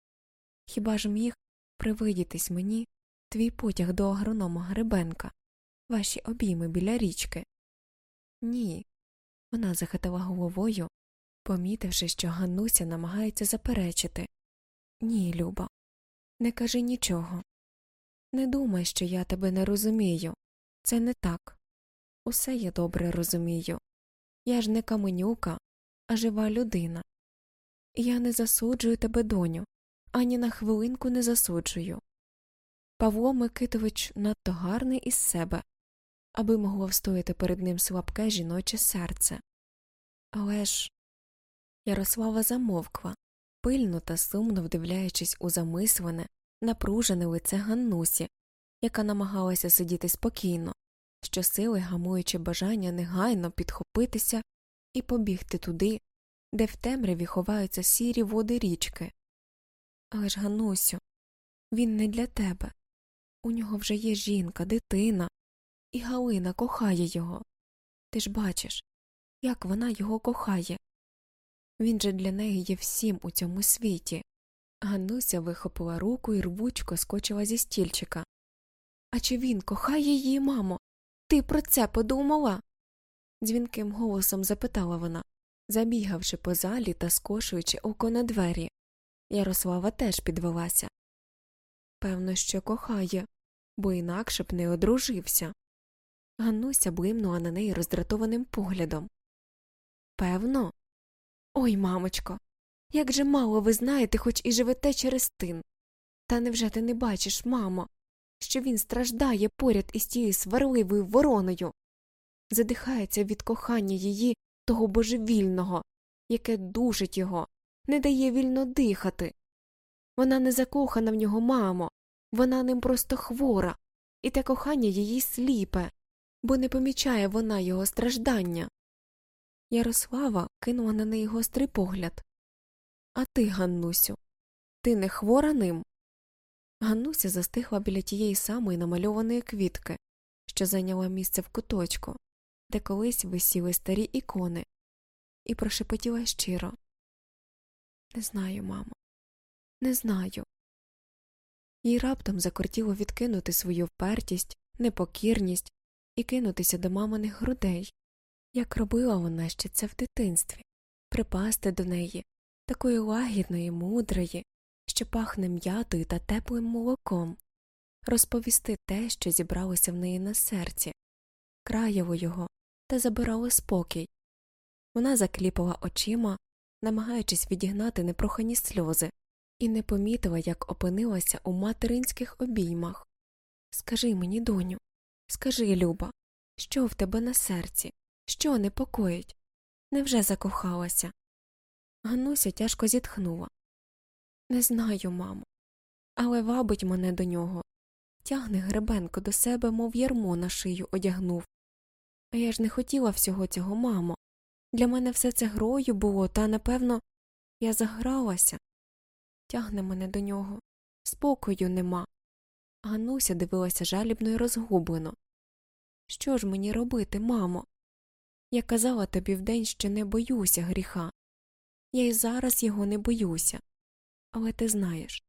B: хіба ж міг привидітись мені твій потяг до агронома Гребенка, ваші обійми біля річки? Ні. Вона захитала головою, помітивши, що Ганнуся намагається заперечити. Ні, Люба, не кажи нічого. Не думай, що я тебе не розумію. Це не так. Усе я добре розумію. Я ж не каменюка, а жива людина. Я не засуджую тебе, доню, ані на хвилинку не засуджую. Павло Микитович надто гарний із себе, аби могло встояти перед ним слабке жіноче серце. Але ж Ярослава замовкла, пильно та сумно вдивляючись у замислене, напружене лице Ганнусі, яка намагалася сидіти спокійно, щосили гамуючи бажання негайно підхопитися і побігти туди, де в темряві ховаються сірі води річки. Але ж, Ганусю, він не для тебе. У нього вже є жінка, дитина, і Галина кохає його. Ти ж бачиш, як вона його кохає. Він же для неї є всім у цьому світі. Ганнуся вихопила руку і рвучко скочила зі стільчика. А чи він кохає її, мамо? Ти про це подумала? дзвінким голосом запитала вона, забігавши по залі та скошуючи око на двері. Ярослава теж підвелася. Певно, що кохає, бо інакше б не одружився. Ганнуся блимнула на неї роздратованим поглядом. Певно? Ой, мамочко, як же мало ви знаєте, хоч і живете через тин. Та невже ти не бачиш, мамо, що він страждає поряд із тією сварливою вороною, задихається від кохання її, того божевільного, яке душить його, не дає вільно дихати. Вона не закохана в нього, мамо, вона ним просто хвора, і те кохання її сліпе. бо не помічає вона його страждання. Ярослава кинула на неї гострий погляд. А ти, Ганнусю, ти не хвора ним? Ганнуся застигла біля тієї самої намальованої квітки, що зайняла місце в куточку, де колись висіли старі ікони, і прошепотіла щиро Не знаю, мамо, не знаю. Їй раптом закортіло відкинути свою впертість, непокірність і кинутися до маминих грудей, як робила вона ще це в дитинстві, припасти до неї, такої лагідної, мудрої, що пахне м'ятою та теплим молоком, розповісти те, що зібралося в неї на серці, краяло його та забирало спокій. Вона закліпала очима, намагаючись відігнати непрохані сльози, і не помітила, як опинилася у материнських обіймах. Скажи мені, доню, скажи, Люба, що в тебе на серці, що непокоїть? Невже закохалася? Гануся тяжко зітхнула. Не знаю, мамо, але вабить мене до нього. Тягне гребенко до себе, мов ярмо на шию одягнув. А я ж не хотіла всього цього, мамо. Для мене все це грою було, та, напевно, я загралася. Тягне мене до нього. Спокою нема. Гануся дивилася жалібно і розгублено. Що ж мені робити, мамо? Я казала тобі вдень, що не боюся гріха. Я й зараз його не боюся. Але ти знаєш,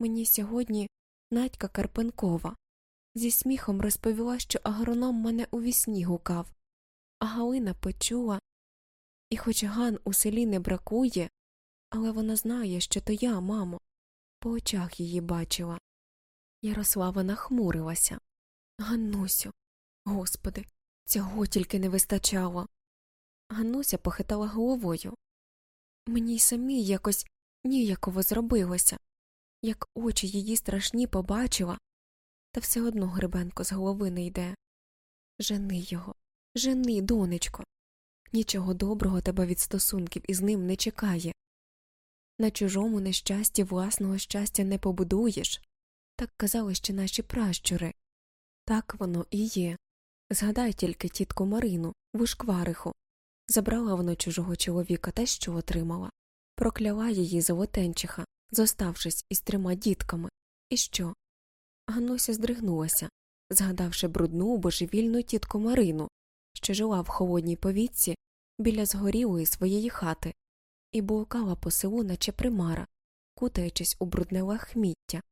B: мені сьогодні Надька Карпенкова зі сміхом розповіла, що агроном мене у вісні гукав, а Галина почула, і хоч Ган у селі не бракує, але вона знає, що то я, мамо, по очах її бачила. Ярослава нахмурилася. Ганнусю, господи, цього тільки не вистачало. Ганнуся похитала головою. Мені й самій якось ніяково зробилося, як очі її страшні побачила, та все одно грибенко з голови не йде. Жени його, жени, донечко. Нічого доброго тебе від стосунків із ним не чекає. На чужому нещасті власного щастя не побудуєш. Так казали ще наші пращури. Так воно і є. Згадай тільки тітку Марину, вушквариху. Забрала вона чужого чоловіка та що отримала? Прокляла її золотенчиха, зоставшись із трьома дітками. І що? Ганнуся здригнулася, згадавши брудну божевільну тітку Марину, що жила в холодній повітці біля згорілої своєї хати, і блукала по селу, наче примара, кутаючись у брудне лахміття,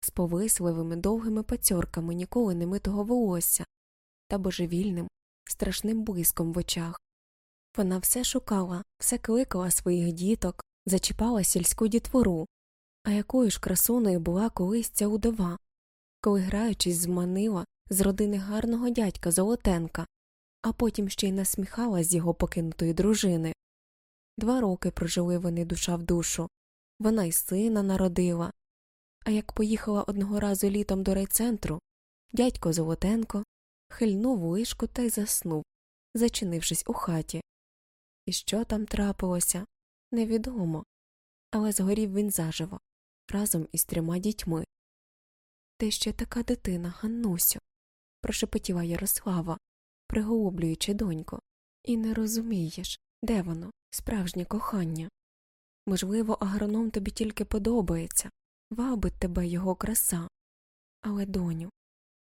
B: з повисливими довгими пацьорками ніколи не митого волосся та божевільним, страшним блиском в очах. Вона все шукала, все кликала своїх діток, зачіпала сільську дітвору, а якою ж красуною була колись ця удова, коли, граючись, зманила з родини гарного дядька Золотенка, а потім ще й насміхала з його покинутої дружини. Два роки прожили вони душа в душу, вона й сина народила. А як поїхала одного разу літом до райцентру, дядько Золотенко хильнув лишку та й заснув, зачинившись у хаті. І що там трапилося, невідомо, але згорів він заживо, разом із трьома дітьми. Ти ще така дитина, Ганнусю, прошепотіла Ярослава, приголублюючи доньку, і не розумієш, де воно, справжнє кохання. Можливо, агроном тобі тільки подобається, вабить тебе його краса. Але, доню,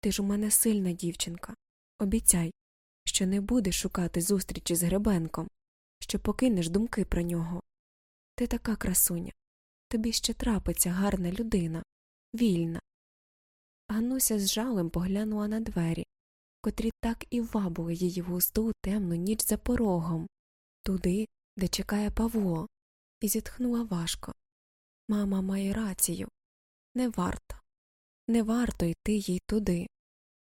B: ти ж у мене сильна дівчинка. Обіцяй, що не будеш шукати зустрічі з Гребенком, що покинеш думки про нього. Ти така красуня, тобі ще трапиться гарна людина, вільна. Гануся з жалем поглянула на двері, котрі так і вабили її в густу темну ніч за порогом, туди, де чекає Павло, і зітхнула важко. Мама має рацію. Не варто, не варто йти їй туди,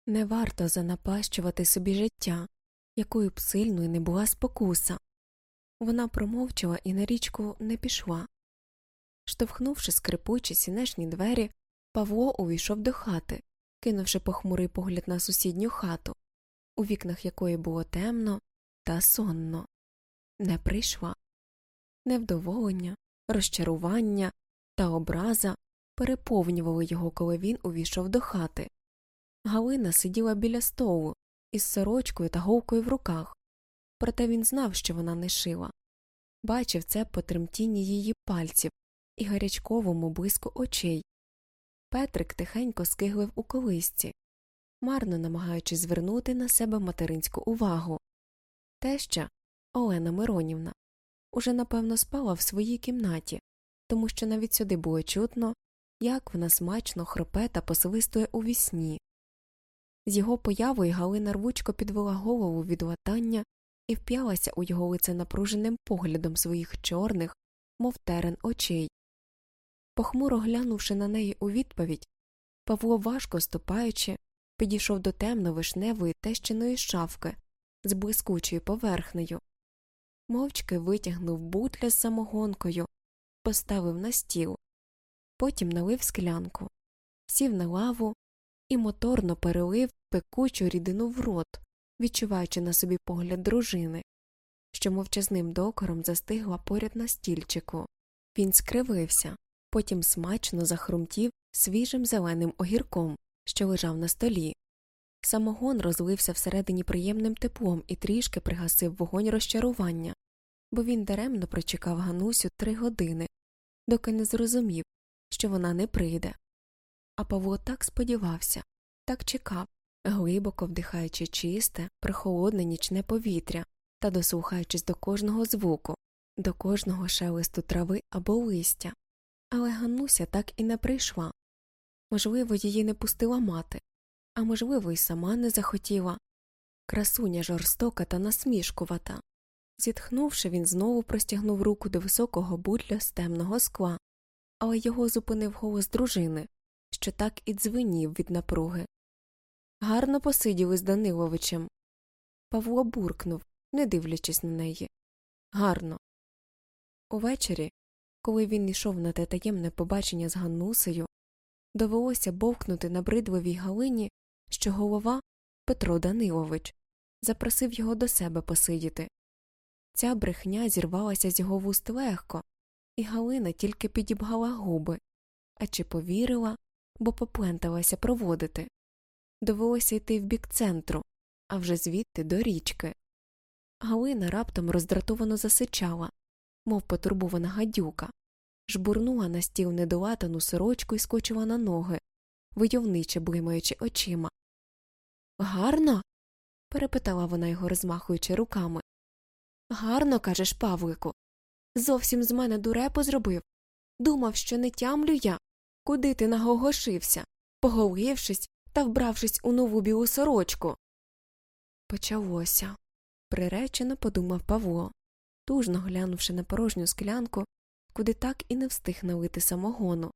B: не варто занапащувати собі життя, якою б сильною не була спокуса. Вона промовчала і на річку не пішла. Штовхнувши скрипучі сінешні двері, Павло увійшов до хати, кинувши похмурий погляд на сусідню хату, у вікнах якої було темно та сонно. Не прийшла. Невдоволення, розчарування та образа переповнювали його, коли він увійшов до хати. Галина сиділа біля столу, із сорочкою та говкою в руках, проте він знав, що вона не шила. Бачив це по тремтінні її пальців і гарячковому блиску очей. Петрик тихенько скиглив у колисці, марно намагаючись звернути на себе материнську увагу. Теща Олена Миронівна уже напевно спала в своїй кімнаті, тому що навіть сюди було чутно, як вона смачно хропе та посвистує у вісні. З його появою Галина рвучко підвела голову від латання і вп'ялася у його лице напруженим поглядом своїх чорних, мов терен очей. Похмуро глянувши на неї у відповідь, Павло, важко ступаючи, підійшов до темно вишневої тещиної шафки з блискучою поверхнею, мовчки витягнув бутля з самогонкою, поставив на стіл, потім налив склянку, сів на лаву і моторно перелив пекучу рідину в рот, відчуваючи на собі погляд дружини, що мовчазним докором застигла поряд на стільчику. Він скривився, потім смачно захрумтів свіжим зеленим огірком, що лежав на столі. Самогон розлився всередині приємним теплом і трішки пригасив вогонь розчарування, бо він даремно прочекав Ганусю три години, доки не зрозумів, що вона не прийде. А Павло так сподівався, так чекав, глибоко вдихаючи чисте, прохолодне нічне повітря та дослухаючись до кожного звуку, до кожного шелесту трави або листя. Але Гануся так і не прийшла. Можливо, її не пустила мати, а можливо, й сама не захотіла. Красуня жорстока та насмішкувата. Зітхнувши, він знову простягнув руку до високого бутля з темного скла, але його зупинив голос дружини, що так і дзвенів від напруги. Гарно посиділи з Даниловичем. Павло буркнув, не дивлячись на неї. Гарно. Увечері, коли він йшов на те таємне побачення з Ганнусею, довелося бовкнути на бридливій Галині, що голова Петро Данилович запросив його до себе посидіти. Ця брехня зірвалася з його вуст легко, і Галина тільки підібгала губи, а чи повірила, бо попленталася проводити. Довелося йти в бік центру, а вже звідти до річки. Галина раптом роздратовано засичала, мов потурбована гадюка, жбурнула на стіл недолатану сорочку і скочила на ноги, вийовниче блимаючи очима. Гарно? перепитала вона його, розмахуючи руками. Гарно, кажеш, Павлику. Зовсім з мене дурепу зробив. Думав, що не тямлю я. Куди ти нагогошився, поголившись та вбравшись у нову білу сорочку. Почалося. приречено подумав Павло, тужно глянувши на порожню склянку, куди так і не встиг налити самогону.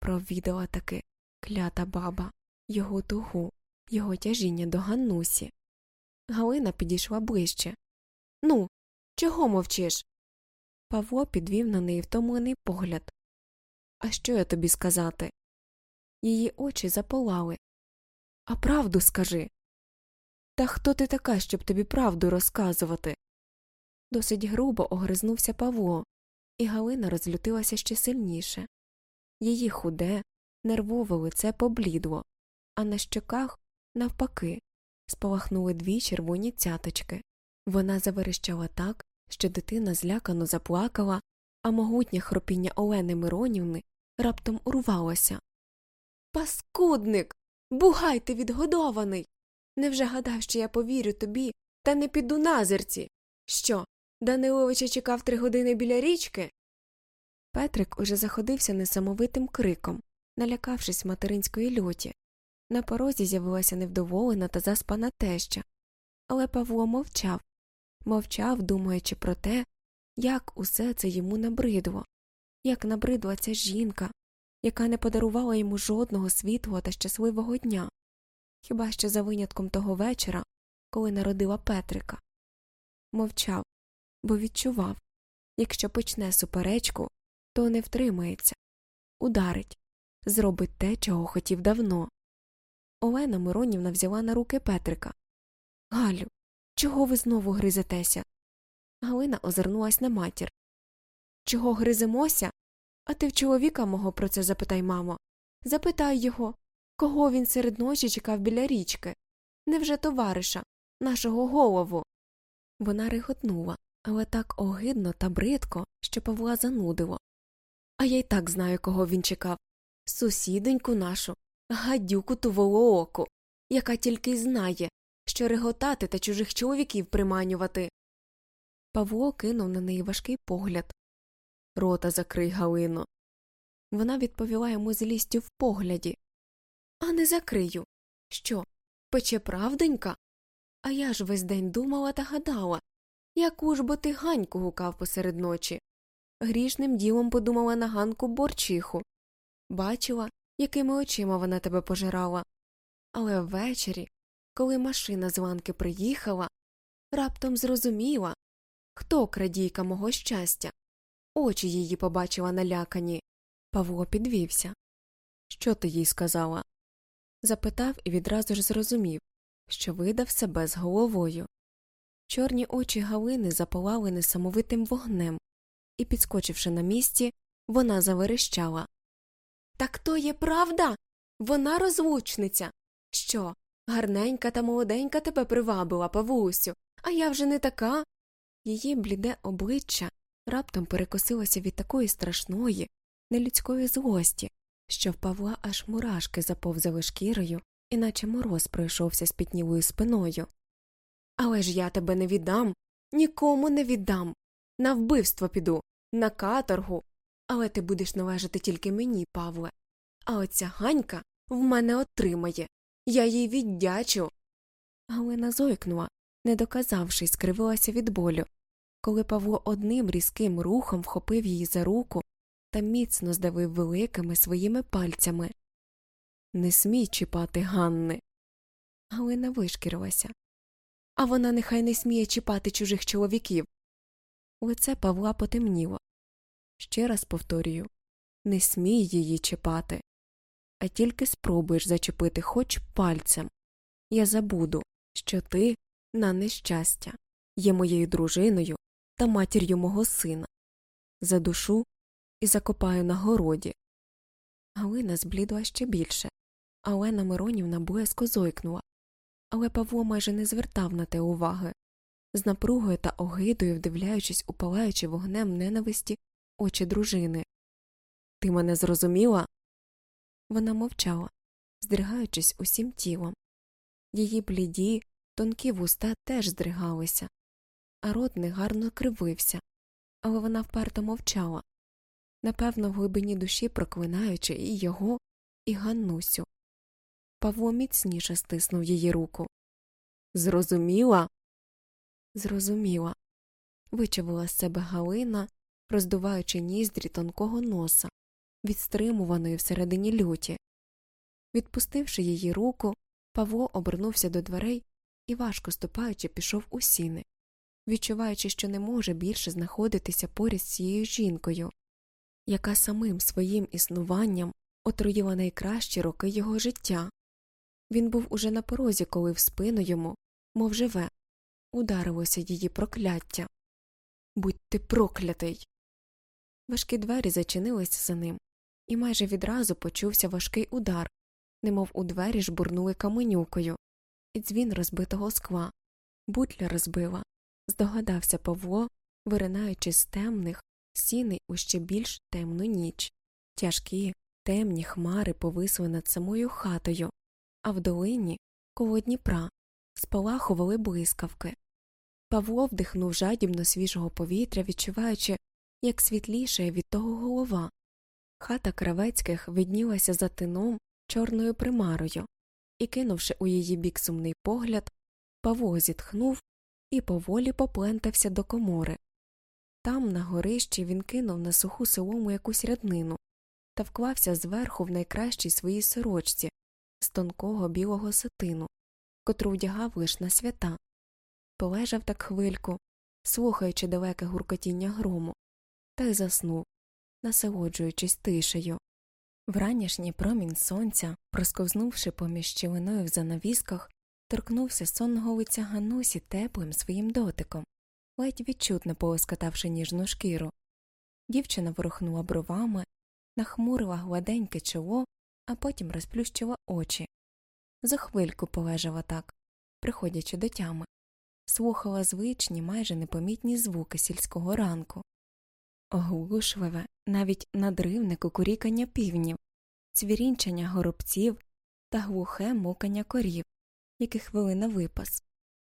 B: Провідала таки клята баба, його тугу, його тяжіння до Ганнусі. Галина підійшла ближче. Ну, чого мовчиш? Павло підвів на неї втомлений погляд. А що я тобі сказати? Її очі запалали. А правду скажи. Та хто ти така, щоб тобі правду розказувати? Досить грубо огризнувся Павло, і Галина розлютилася ще сильніше. Її худе, нервове лице поблідло, а на щоках, навпаки, спалахнули дві червоні цяточки. Вона заверещала так, що дитина злякано заплакала, а могутнє хропіння Олени Миронівни раптом урвалося. Паскудник. Бугай ти відгодований. Невже гадав, що я повірю тобі та не піду назирці? Що, Даниловича чекав три години біля річки? Петрик уже заходився несамовитим криком, налякавшись материнської люті. На порозі з'явилася невдоволена та заспана теща. Але Павло мовчав, мовчав, думаючи про те, як усе це йому набридло, як набридла ця жінка, яка не подарувала йому жодного світлого та щасливого дня, хіба що за винятком того вечора, коли народила Петрика. Мовчав, бо відчував якщо почне суперечку, то не втримається, ударить, зробить те, чого хотів давно. Олена Миронівна взяла на руки Петрика. Галю, чого ви знову гризетеся? Галина озирнулась на матір. Чого гриземося? А ти в чоловіка мого про це запитай, мамо. Запитай його, кого він серед ночі чекав біля річки. Невже товариша, нашого голову? Вона реготнула, але так огидно та бридко, що Павла занудило. А я й так знаю, кого він чекав сусідоньку нашу, гадюку ту волооку, яка тільки й знає, що реготати та чужих чоловіків приманювати. Павло кинув на неї важкий погляд. Рота закрий, Галино. Вона відповіла йому злістю в погляді. А не закрию. Що, пече правденька? А я ж весь день думала та гадала, яку ж бо ти ганьку гукав посеред ночі. Грішним ділом подумала на ганку борчиху. Бачила, якими очима вона тебе пожирала. Але ввечері, коли машина з ланки приїхала, раптом зрозуміла, хто крадійка мого щастя. Очі її побачила налякані. Павло підвівся. Що ти їй сказала? запитав і відразу ж зрозумів, що видав себе з головою. Чорні очі Галини запалали несамовитим вогнем, і, підскочивши на місці, вона заверещала. Так то є правда? Вона розлучниця. Що, гарненька та молоденька тебе привабила, Павусю, а я вже не така. Її бліде обличчя раптом перекосилося від такої страшної, нелюдської злості, що в Павла аж мурашки заповзали шкірою, іначе мороз пройшовся з спітнілою спиною. Але ж я тебе не віддам, нікому не віддам. На вбивство піду, на каторгу. Але ти будеш належати тільки мені, Павле. А оця ганька в мене отримає. Я їй віддячу. Галина зойкнула, не доказавши, скривилася від болю, коли Павло одним різким рухом вхопив її за руку та міцно здавив великими своїми пальцями. Не смій чіпати Ганни. Галина вишкірилася. А вона нехай не сміє чіпати чужих чоловіків. Лице Павла потемніло. Ще раз повторюю не смій її чіпати, а тільки спробуєш зачепити хоч пальцем. Я забуду, що ти, на нещастя, є моєю дружиною та матір'ю мого сина. Задушу і закопаю на городі. Галина зблідла ще більше, а Олена Миронівна боязко зойкнула. Але Павло майже не звертав на те уваги. З напругою та огидою, вдивляючись у палаючи вогнем ненависті очі дружини. Ти мене зрозуміла? Вона мовчала, здригаючись усім тілом. Її бліді, тонкі вуста теж здригалися, а рот негарно кривився, але вона вперто мовчала, напевно, в глибині душі проклинаючи і його, і Ганнусю. Павло міцніше стиснув її руку. Зрозуміла? Зрозуміла. Вичавила з себе Галина, роздуваючи ніздрі тонкого носа, від стримуваної всередині люті. Відпустивши її руку, Павло обернувся до дверей і, важко ступаючи, пішов у сіни, відчуваючи, що не може більше знаходитися поряд з цією жінкою, яка самим своїм існуванням отруїла найкращі роки його життя. Він був уже на порозі, коли в спину йому, мов живе, ударилося її прокляття. Будь ти проклятий. Важкі двері зачинилися за ним, і майже відразу почувся важкий удар, немов у двері жбурнули каменюкою, і дзвін розбитого скла. Бутля розбила, здогадався Павло, виринаючи з темних сіней у ще більш темну ніч. Тяжкі, темні хмари повисли над самою хатою, а в долині, коло Дніпра, спалахували блискавки. Павло вдихнув жадібно свіжого повітря, відчуваючи, як світлішає від того голова. Хата кравецьких виднілася за тином чорною примарою, і, кинувши у її бік сумний погляд, Павло зітхнув і поволі поплентався до комори. Там, на горищі, він кинув на суху солому якусь ряднину та вклався зверху в найкращій своїй сорочці з тонкого білого сатину, котру вдягав лиш на свята. Полежав так хвильку, слухаючи далеке гуркотіння грому, та й заснув, насолоджуючись тишею. Вранішній промінь сонця, просковзнувши поміж щілиною в занавісках, торкнувся сонного лиця Ганусі теплим своїм дотиком, ледь відчутно полоскатавши ніжну шкіру. Дівчина ворухнула бровами, нахмурила гладеньке чоло, а потім розплющила очі. За хвильку полежала так, приходячи до тями, слухала звичні, майже непомітні звуки сільського ранку, оглушливе, навіть надривне кукурікання півнів, цвірінчання горобців та глухе мукання корів, яких вели на випас.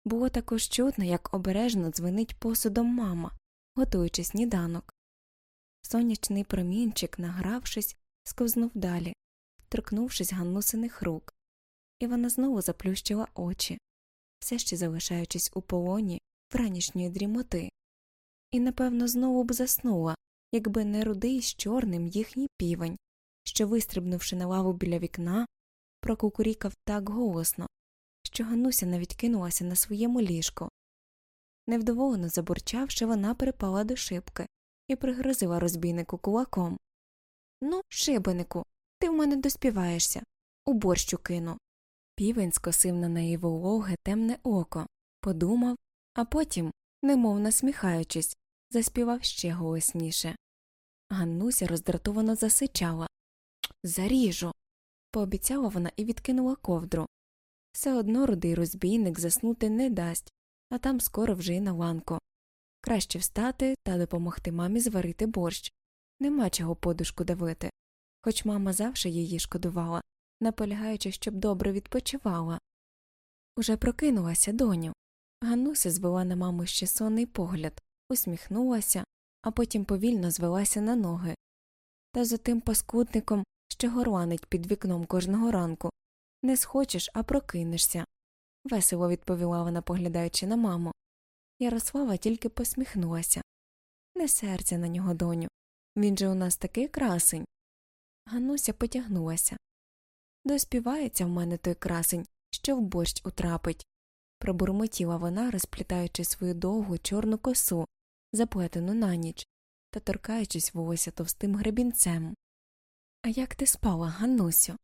B: Було також чутно, як обережно дзвенить посудом мама, готуючи сніданок. Сонячний промінчик, награвшись, сковзнув далі, торкнувшись ганнусиних рук, і вона знову заплющила очі, все ще залишаючись у полоні вранішньої дрімоти, і, напевно, знову б заснула, якби не рудий з чорним їхній півень, що, вистрибнувши на лаву біля вікна, прокукурікав так голосно, що Гануся навіть кинулася на своєму ліжку. Невдоволено забурчавши, вона припала до шибки і пригрозила розбійнику кулаком. Ну, шибенику, ти в мене доспіваєшся. У борщу кину. Півень скосив на неї вологе темне око, подумав, а потім, немов насміхаючись, заспівав ще голосніше. Ганнуся роздратовано засичала. Заріжу. пообіцяла вона і відкинула ковдру. Все одно рудий розбійник заснути не дасть, а там скоро вже й на ланку. Краще встати та допомогти мамі зварити борщ. Нема чого подушку давити. Хоч мама завжди її шкодувала, наполягаючи, щоб добре відпочивала. Уже прокинулася доню. Ганнуся звела на маму ще сонний погляд, усміхнулася, а потім повільно звелася на ноги. Та за тим паскудником, що горланить під вікном кожного ранку, не схочеш, а прокинешся. Весело відповіла вона, поглядаючи на маму. Ярослава тільки посміхнулася. Не серця на нього, доню. Він же у нас такий красень. Гануся потягнулася. Доспівається в мене той красень, що в борщ утрапить. Пробурмотіла вона, розплітаючи свою довгу чорну косу, заплетену на ніч, та торкаючись волосся товстим гребінцем. А як ти спала, Ганнусю?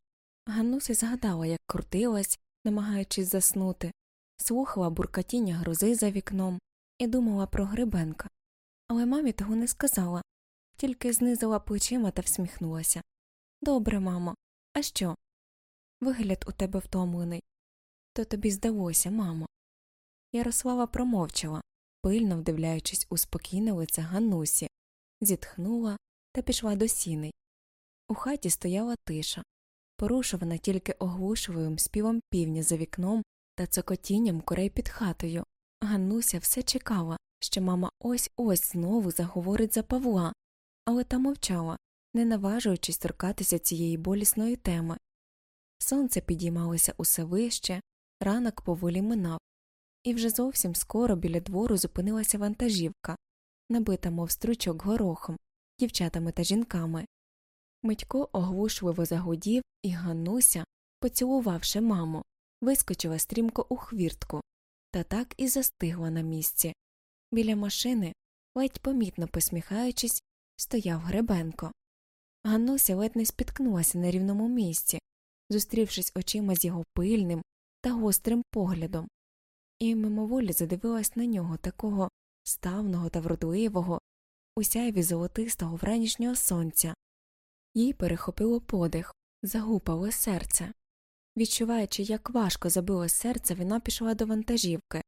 B: Ганнуся згадала, як крутилась, намагаючись заснути, слухала буркатіння грози за вікном і думала про грибенка. Але мамі того не сказала, тільки знизила плечима та всміхнулася. Добре, мамо, а що? Вигляд у тебе втомлений. То тобі здалося, мамо. Ярослава промовчала, пильно вдивляючись у спокійне лице Ганнусі, зітхнула та пішла до сіней. У хаті стояла тиша, порушувана тільки оглушливим співом півня за вікном та цокотінням курей під хатою. Ганнуся все чекала, що мама ось ось знову заговорить за Павла, але та мовчала, не наважуючись торкатися цієї болісної теми. Сонце підіймалося усе вище, ранок поволі минав, і вже зовсім скоро біля двору зупинилася вантажівка, набита, мов стручок горохом, дівчатами та жінками. Митько оглушливо загудів, і Ганнуся, поцілувавши маму, вискочила стрімко у хвіртку, та так і застигла на місці. Біля машини, ледь помітно посміхаючись, стояв Гребенко. Ганнуся ледь не спіткнулася на рівному місці, зустрівшись очима з його пильним та гострим поглядом, і мимоволі задивилась на нього такого ставного та вродливого, у сяйві золотистого вранішнього сонця. Їй перехопило подих, загупало серце. Відчуваючи, як важко забило серце, вона пішла до вантажівки,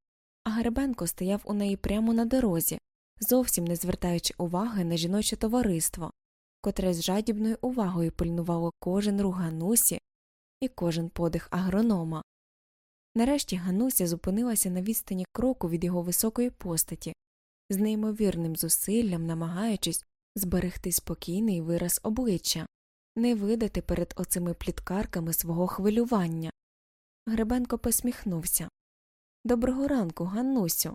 B: а Гребенко стояв у неї прямо на дорозі, зовсім не звертаючи уваги на жіноче товариство, котре з жадібною увагою пильнувало кожен рух Ганусі і кожен подих агронома. Нарешті Гануся зупинилася на відстані кроку від його високої постаті, з неймовірним зусиллям намагаючись зберегти спокійний вираз обличчя, не видати перед оцими пліткарками свого хвилювання. Гребенко посміхнувся. Доброго ранку, Ганнусю.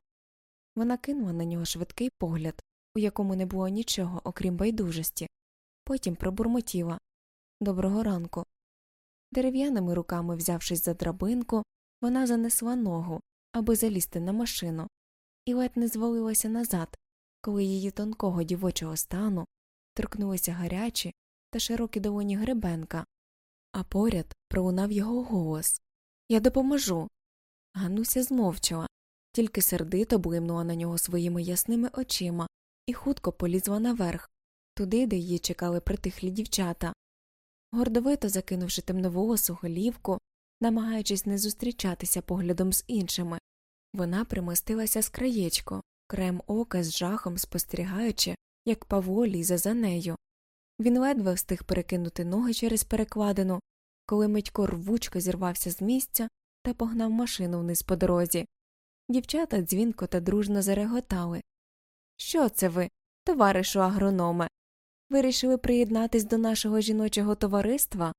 B: Вона кинула на нього швидкий погляд, у якому не було нічого, окрім байдужості, потім пробурмотіла Доброго ранку. Дерев'яними руками взявшись за драбинку, вона занесла ногу, аби залізти на машину, і ледь не звалилася назад, коли її тонкого дівочого стану торкнулися гарячі та широкі долоні гребенка, а поряд пролунав його голос Я допоможу. Гануся змовчала, тільки сердито блимнула на нього своїми ясними очима і хутко полізла наверх, туди, де її чекали притихлі дівчата. Гордовито закинувши темноволосу голівку, намагаючись не зустрічатися поглядом з іншими. Вона примостилася з краєчко, краєм ока з жахом спостерігаючи, як Павло лізе за нею. Він ледве встиг перекинути ноги через перекладину, коли Митько рвучко зірвався з місця та погнав машину вниз по дорозі. Дівчата дзвінко та дружно зареготали. Що це ви, товаришу агрономе? Вирішили приєднатись до нашого жіночого товариства?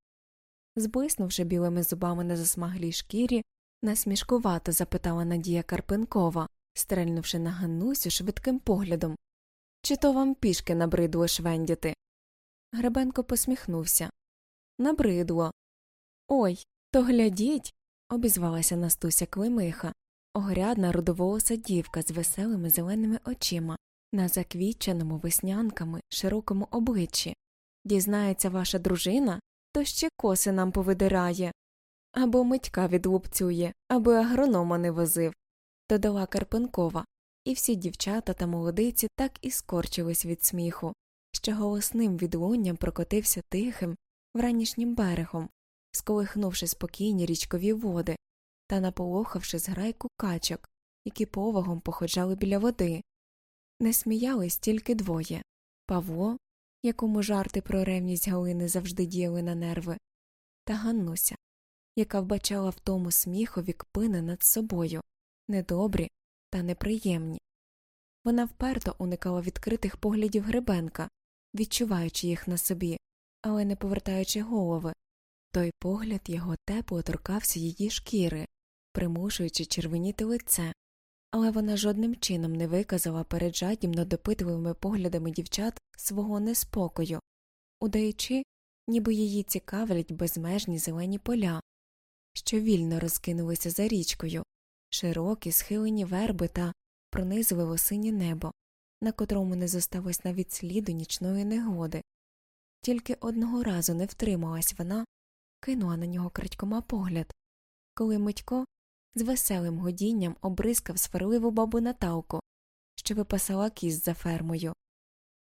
B: Зблиснувши білими зубами на засмаглій шкірі, насмішкувато запитала Надія Карпенкова, стрельнувши на Ганнусю швидким поглядом. Чи то вам пішки набридло швендіти? Гребенко посміхнувся. Набридло. Ой, то глядіть. обізвалася Настуся Климиха, огрядна рудоволоса дівка з веселими зеленими очима, на заквітченому веснянками широкому обличчі. Дізнається ваша дружина, то ще коси нам повидирає. Або митька відлупцює, аби агронома не возив, додала Карпенкова, і всі дівчата та молодиці так і скорчились від сміху, що голосним відлунням прокотився тихим, вранішнім берегом, сколихнувши спокійні річкові води та наполохавши зграйку качок, які повагом походжали біля води. Не сміялись тільки двоє Павло, якому жарти про ревність Галини завжди діяли на нерви, та Ганнуся, яка вбачала в тому сміхові кпини над собою, недобрі та неприємні. Вона вперто уникала відкритих поглядів Гребенка, відчуваючи їх на собі, але не повертаючи голови. Той погляд його тепло торкався її шкіри, примушуючи червоніти лице, але вона жодним чином не виказала перед жадібно допитливими поглядами дівчат свого неспокою, удаючи, ніби її цікавлять безмежні зелені поля, що вільно розкинулися за річкою, широкі схилені верби та пронизливо синє небо, на котрому не зосталось навіть сліду нічної негоди. Тільки одного разу не втрималась вона, кинула на нього крадькома погляд, коли Митько з веселим годінням обрискав сварливу бабу Наталку, що випасала кіз за фермою.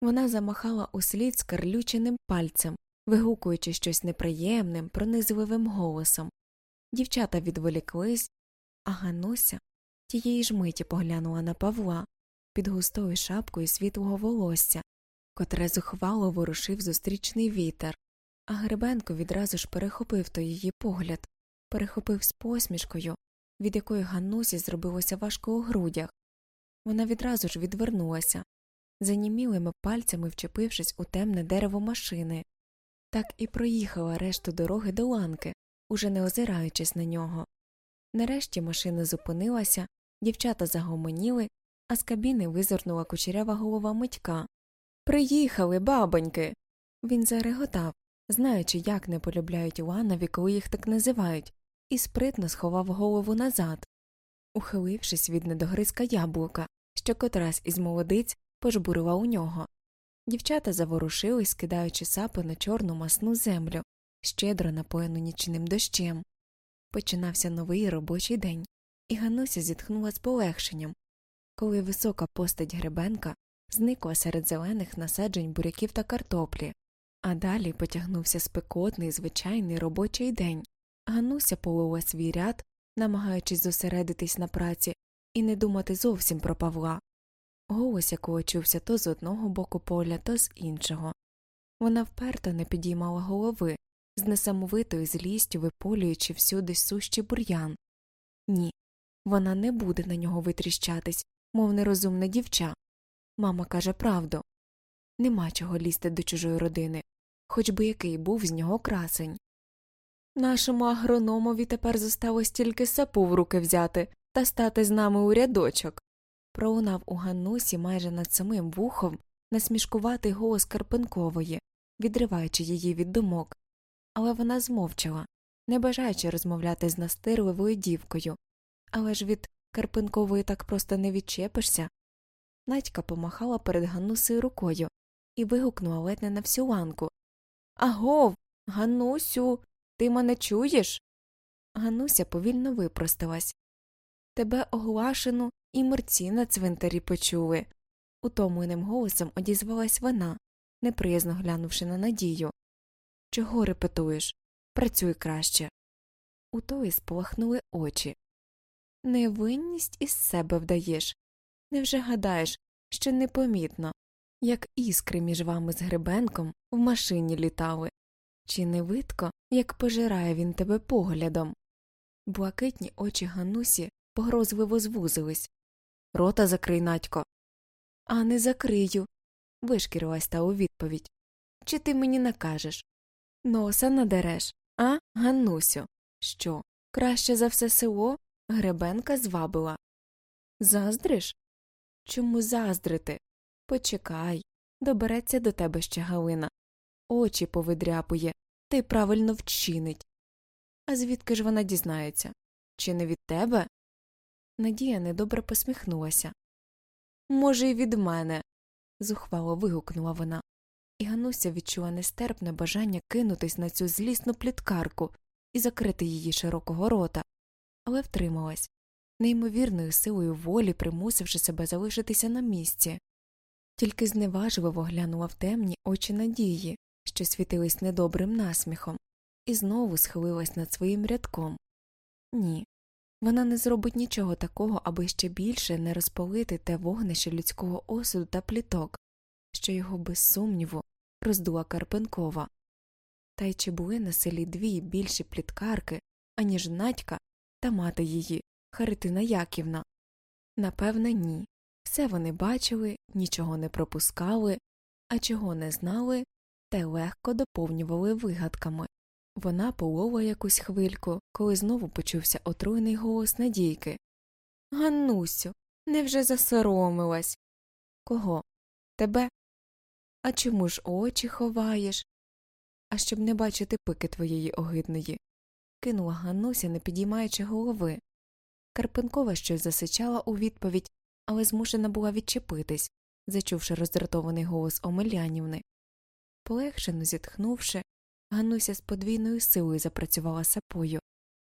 B: Вона замахала услід скарлюченим пальцем, вигукуючи щось неприємним, пронизливим голосом. Дівчата відволіклись, а Гануся тієї ж миті поглянула на Павла під густою шапкою світлого волосся, котре зухвало ворушив зустрічний вітер, а Гребенко відразу ж перехопив той її погляд, перехопив з посмішкою, від якої Ганнусі зробилося важко у грудях. Вона відразу ж відвернулася, занімілими пальцями вчепившись у темне дерево машини, так і проїхала решту дороги до ланки, уже не озираючись на нього. Нарешті машина зупинилася, дівчата загомоніли, а з кабіни визирнула кучерява голова митька. Приїхали, бабоньки. Він зареготав, знаючи, як не полюбляють Іванові, коли їх так називають, і спритно сховав голову назад, ухилившись від недогризка яблука, що котрась із молодиць пожбурила у нього. Дівчата заворушились, кидаючи сапи на чорну масну землю, щедро напоєну нічним дощем. Починався новий робочий день, і Гануся зітхнула з полегшенням, коли висока постать гребенка зникла серед зелених насаджень буряків та картоплі, а далі потягнувся спекотний звичайний робочий день. Гануся полила свій ряд, намагаючись зосередитись на праці і не думати зовсім про Павла. Голос якого чувся то з одного боку поля, то з іншого. Вона вперто не підіймала голови, з несамовитою злістю виполюючи всюди сущий бур'ян. Ні, вона не буде на нього витріщатись, мов нерозумне дівча. Мама каже правду нема чого лізти до чужої родини, хоч би який був з нього красень. Нашому агрономові тепер зосталось тільки сапу в руки взяти та стати з нами у рядочок. Пролунав у Ганнусі майже над самим вухом насмішкуватий голос Карпенкової, відриваючи її від думок, але вона змовчала, не бажаючи розмовляти з настирливою дівкою. Але ж від Карпенкової так просто не відчепишся. Надька помахала перед Ганнусею рукою і вигукнула ледь не на всю ланку Агов, Ганнусю, ти мене чуєш? Гануся повільно випросталась. Тебе оглашено і мерці на цвинтарі почули. Утомленим голосом одізвалась вона, неприязно глянувши на надію. Чого репетуєш? Працюй краще. У тої спалахнули очі. Невинність із себе вдаєш. Невже гадаєш, що непомітно, як іскри між вами з гребенком в машині літали, чи не видко, як пожирає він тебе поглядом? Блакитні очі Ганусі погрозливо звузились. Рота закрий, надько. А не закрию. вишкірилась та у відповідь. Чи ти мені накажеш? Носа надереш, а, Ганнусю? Що, краще за все село гребенка звабила? Заздриш? Чому заздрити? Почекай, добереться до тебе ще Галина. Очі повидряпує, й правильно вчинить. А звідки ж вона дізнається? Чи не від тебе? Надія недобре посміхнулася. Може, й від мене. зухвало вигукнула вона, і Гануся відчула нестерпне бажання кинутись на цю злісну пліткарку і закрити її широкого рота, але втрималась, неймовірною силою волі примусивши себе залишитися на місці. Тільки зневажливо глянула в темні очі надії, що світились недобрим насміхом, і знову схилилась над своїм рядком. Ні, вона не зробить нічого такого, аби ще більше не розпалити те вогнище людського осуду та пліток, що його без сумніву роздула Карпенкова. Та й чи були на селі дві більші пліткарки, аніж Надька та мати її, Харитина Яківна? Напевне, ні. Все вони бачили, нічого не пропускали, а чого не знали, те легко доповнювали вигадками. Вона полола якусь хвильку, коли знову почувся отруйний голос Надійки. Ганнусю, невже засоромилась? Кого? Тебе? А чому ж очі ховаєш? А щоб не бачити пики твоєї огидної. кинула Ганнуся, не підіймаючи голови. Карпенкова щось засичала у відповідь, але змушена була відчепитись, зачувши роздратований голос Омелянівни. Полегшено зітхнувши, Гануся з подвійною силою запрацювала сапою,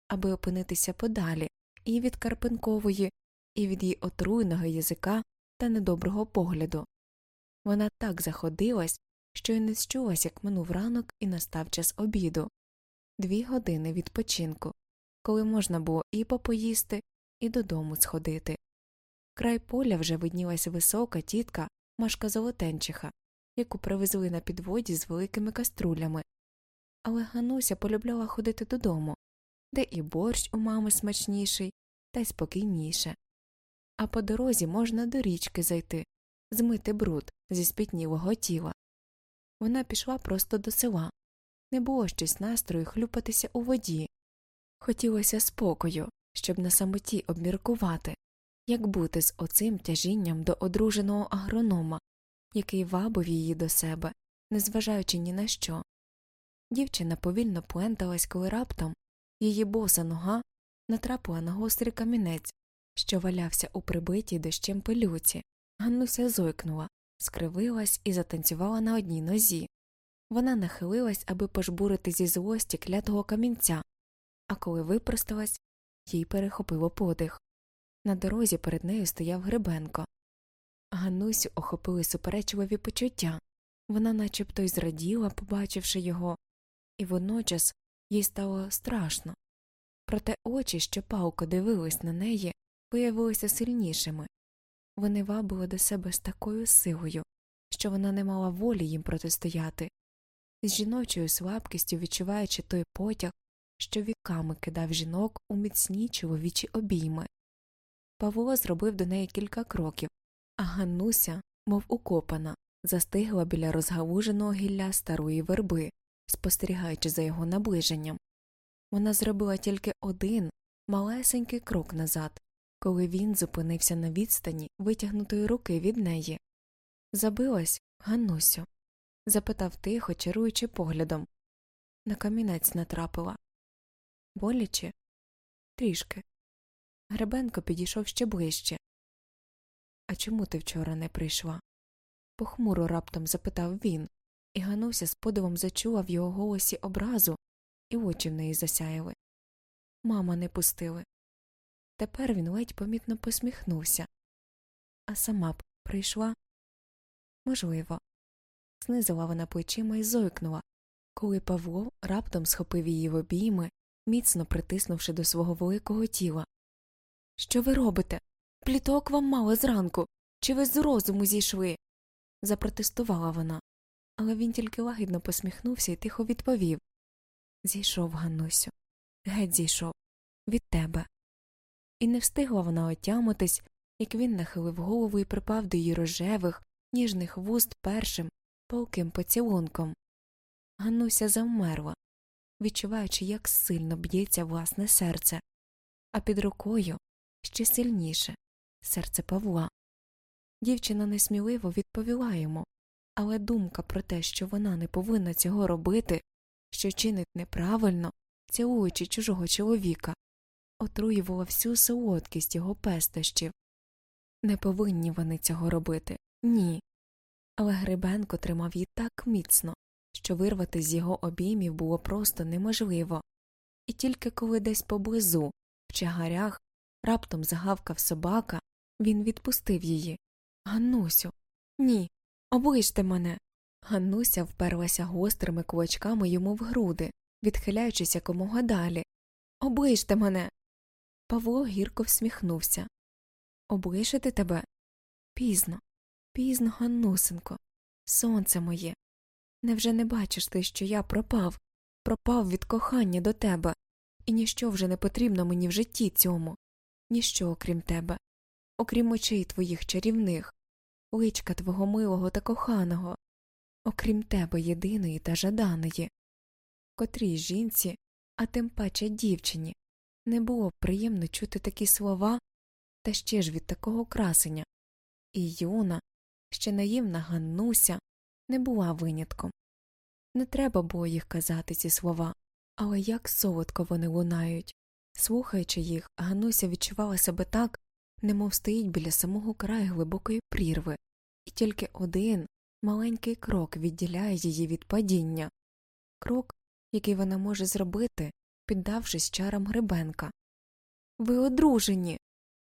B: аби опинитися подалі і від Карпенкової, і від її отруйного язика та недоброго погляду. Вона так заходилась, що й не счулась, як минув ранок і настав час обіду дві години відпочинку, коли можна було і попоїсти, і додому сходити. Край поля вже виднілася висока тітка Машка Золотенчиха, яку привезли на підводі з великими каструлями. Але Гануся полюбляла ходити додому, де і борщ у мами смачніший, та й спокійніше. А по дорозі можна до річки зайти, змити бруд зі спітнілого тіла. Вона пішла просто до села. Не було щось настрою хлюпатися у воді. Хотілося спокою, щоб на самоті обміркувати, як бути з оцим тяжінням до одруженого агронома, який вабив її до себе, незважаючи ні на що. Дівчина повільно пленталась, коли раптом її боса нога натрапила на гострий камінець, що валявся у прибитій дощем пилюці. Ганнуся зойкнула, скривилась і затанцювала на одній нозі. Вона нахилилась, аби пожбурити зі злості клятого камінця, а коли випросталась, їй перехопило подих. На дорозі перед нею стояв Гребенко. Ганусю охопили суперечливі почуття вона начебто й зраділа, побачивши його, і водночас їй стало страшно. Проте очі, що палко дивились на неї, виявилися сильнішими вони вабили до себе з такою силою, що вона не мала волі їм протистояти, з жіночою слабкістю відчуваючи той потяг, що віками кидав жінок у міцні чоловічі обійми. Павло зробив до неї кілька кроків, а Ганнуся, мов укопана, застигла біля розгалуженого гілля старої верби, спостерігаючи за його наближенням. Вона зробила тільки один малесенький крок назад, коли він зупинився на відстані витягнутої руки від неї. Забилась, Ганнусю? запитав тихо, чаруючи поглядом. На камінець натрапила. Боляче? Трішки. Гребенко підійшов ще ближче. А чому ти вчора не прийшла? похмуро раптом запитав він, і Гануся з подивом зачула в його голосі образу, і очі в неї засяяли. Мама не пустили. Тепер він ледь помітно посміхнувся. А сама б прийшла? Можливо. Знизила вона плечима і зойкнула, коли Павло раптом схопив її в обійми міцно притиснувши до свого великого тіла. Що ви робите? Пліток вам мало зранку. Чи ви з розуму зійшли? запротестувала вона, але він тільки лагідно посміхнувся і тихо відповів Зійшов, Ганнусю, геть зійшов від тебе. І не встигла вона отямитись, як він нахилив голову і припав до її рожевих, ніжних вуст першим палким поцілунком. Ганнуся завмерла, відчуваючи, як сильно б'ється власне серце, а під рукою ще сильніше серце Павла. Дівчина несміливо відповіла йому, але думка про те, що вона не повинна цього робити, що чинить неправильно, цілуючи чужого чоловіка, отруювала всю солодкість його пестощів. Не повинні вони цього робити, ні. Але Грибенко тримав її так міцно, що вирвати з його обіймів було просто неможливо, і тільки коли десь поблизу, в чагарях, раптом загавкав собака, він відпустив її. Ганнусю, ні, оближте мене. Ганнуся вперлася гострими кулачками йому в груди, відхиляючись якомога далі. Оближте мене. Павло гірко всміхнувся. Облишити тебе? Пізно, пізно, Ганнусенко, сонце моє. Невже не бачиш ти, що я пропав, пропав від кохання до тебе, і ніщо вже не потрібно мені в житті цьому, ніщо окрім тебе, окрім очей твоїх чарівних, личка твого милого та коханого, окрім тебе єдиної та жаданої, котрій жінці, а тим паче дівчині, не було приємно чути такі слова, та ще ж від такого красення, і юна, ще наївна Ганнуся, не була винятком. Не треба було їх казати ці слова, але як солодко вони лунають. Слухаючи їх, Гануся відчувала себе так, немов стоїть біля самого краю глибокої прірви, і тільки один маленький крок відділяє її від падіння крок, який вона може зробити, піддавшись чарам грибенка. Ви одружені.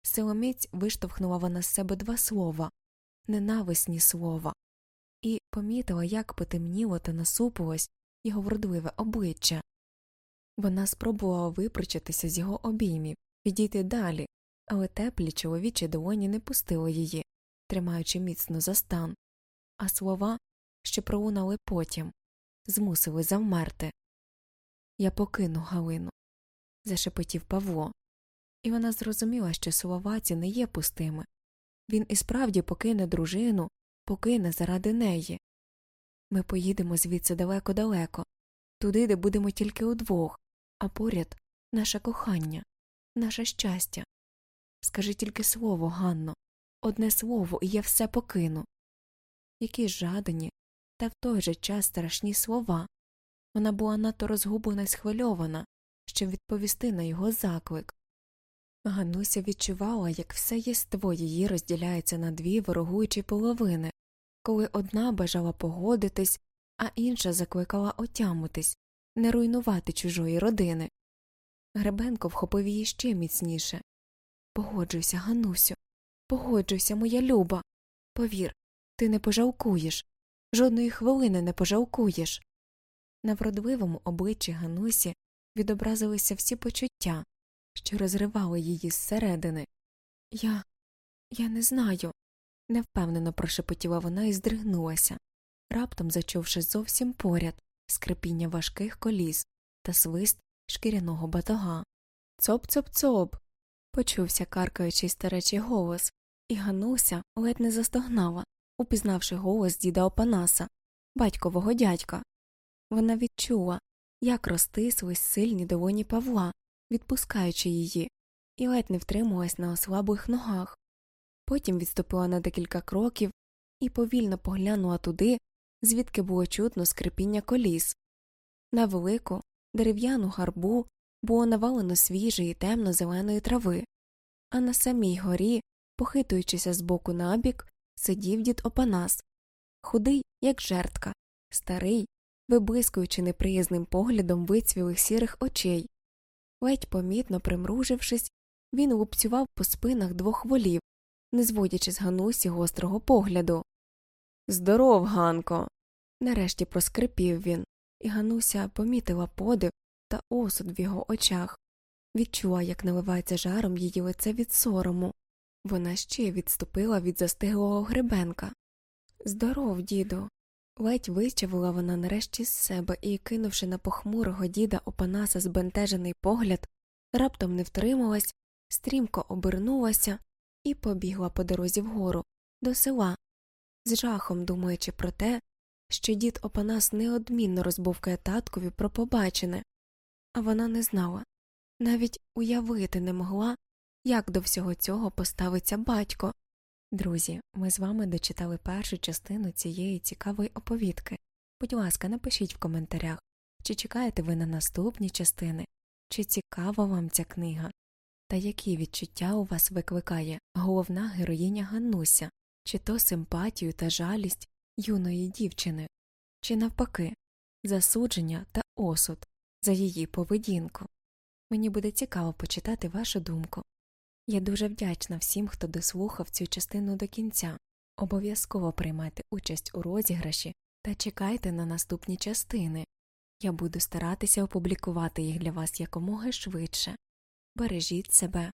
B: Силоміць виштовхнула вона з себе два слова ненависні слова, і помітила, як потемніло та насупилось його вродливе обличчя. Вона спробувала випручатися з його обіймів, відійти далі, але теплі чоловічі долоні не пустили її, тримаючи міцно за стан, а слова, що пролунали потім, змусили завмерти. Я покину Галину, зашепотів Павло, і вона зрозуміла, що слова ці не є пустими. Він і справді покине дружину, покине заради неї. Ми поїдемо звідси далеко далеко, туди, де будемо тільки удвох, а поряд наше кохання, наше щастя. Скажи тільки слово, Ганно, одне слово, і я все покину. Які жадані, та в той же час страшні слова. Вона була надто розгублена й схвильована, щоб відповісти на його заклик. Гануся відчувала, як все єство її розділяється на дві ворогуючі половини, коли одна бажала погодитись, а інша закликала отямитись, не руйнувати чужої родини. Гребенко вхопив її ще міцніше. Погоджуйся, Ганусю, погоджуйся, моя люба. Повір, ти не пожалкуєш, жодної хвилини не пожалкуєш. На вродливому обличчі Ганусі відобразилися всі почуття, що розривали її зсередини. Я. я не знаю. невпевнено прошепотіла вона і здригнулася, раптом зачувши зовсім поряд скрипіння важких коліс та свист шкіряного батога. Цоп цоп цоп. почувся каркаючий старечий голос, і Гануся ледь не застогнала, упізнавши голос діда Опанаса, батькового дядька. Вона відчула, як розтислись сильні долоні Павла, відпускаючи її, і ледь не втрималась на ослаблих ногах. Потім відступила на декілька кроків і повільно поглянула туди, звідки було чутно скрипіння коліс. На велику, дерев'яну гарбу було навалено свіжої темно зеленої трави, а на самій горі, похитуючися з боку на бік, сидів дід Опанас, худий, як жертка, старий, виблискуючи неприязним поглядом вицвілих сірих очей. Ледь помітно примружившись, він лупцював по спинах двох волів, не зводячи з Ганусі гострого погляду. Здоров, Ганко. Нарешті проскрипів він, і Гануся помітила подив, та осуд в його очах. Відчула, як наливається жаром її лице від сорому. Вона ще відступила від застиглого гребенка. Здоров, діду. Ледь вичавила вона нарешті з себе і, кинувши на похмурого діда Опанаса збентежений погляд, раптом не втрималась, стрімко обернулася і побігла по дорозі вгору, до села, з жахом думаючи про те, що дід Опанас неодмінно розбовкає таткові про побачене, а вона не знала, навіть уявити не могла, як до всього цього поставиться батько. Друзі, ми з вами дочитали першу частину цієї цікавої оповідки. Будь ласка, напишіть в коментарях, чи чекаєте ви на наступні частини, чи цікава вам ця книга, та які відчуття у вас викликає головна героїня Ганнуся, чи то симпатію та жалість юної дівчини, чи навпаки, засудження та осуд за її поведінку. Мені буде цікаво почитати вашу думку. Я дуже вдячна всім, хто дослухав цю частину до кінця. Обов'язково приймайте участь у розіграші та чекайте на наступні частини. Я буду старатися опублікувати їх для вас якомога швидше. Бережіть себе,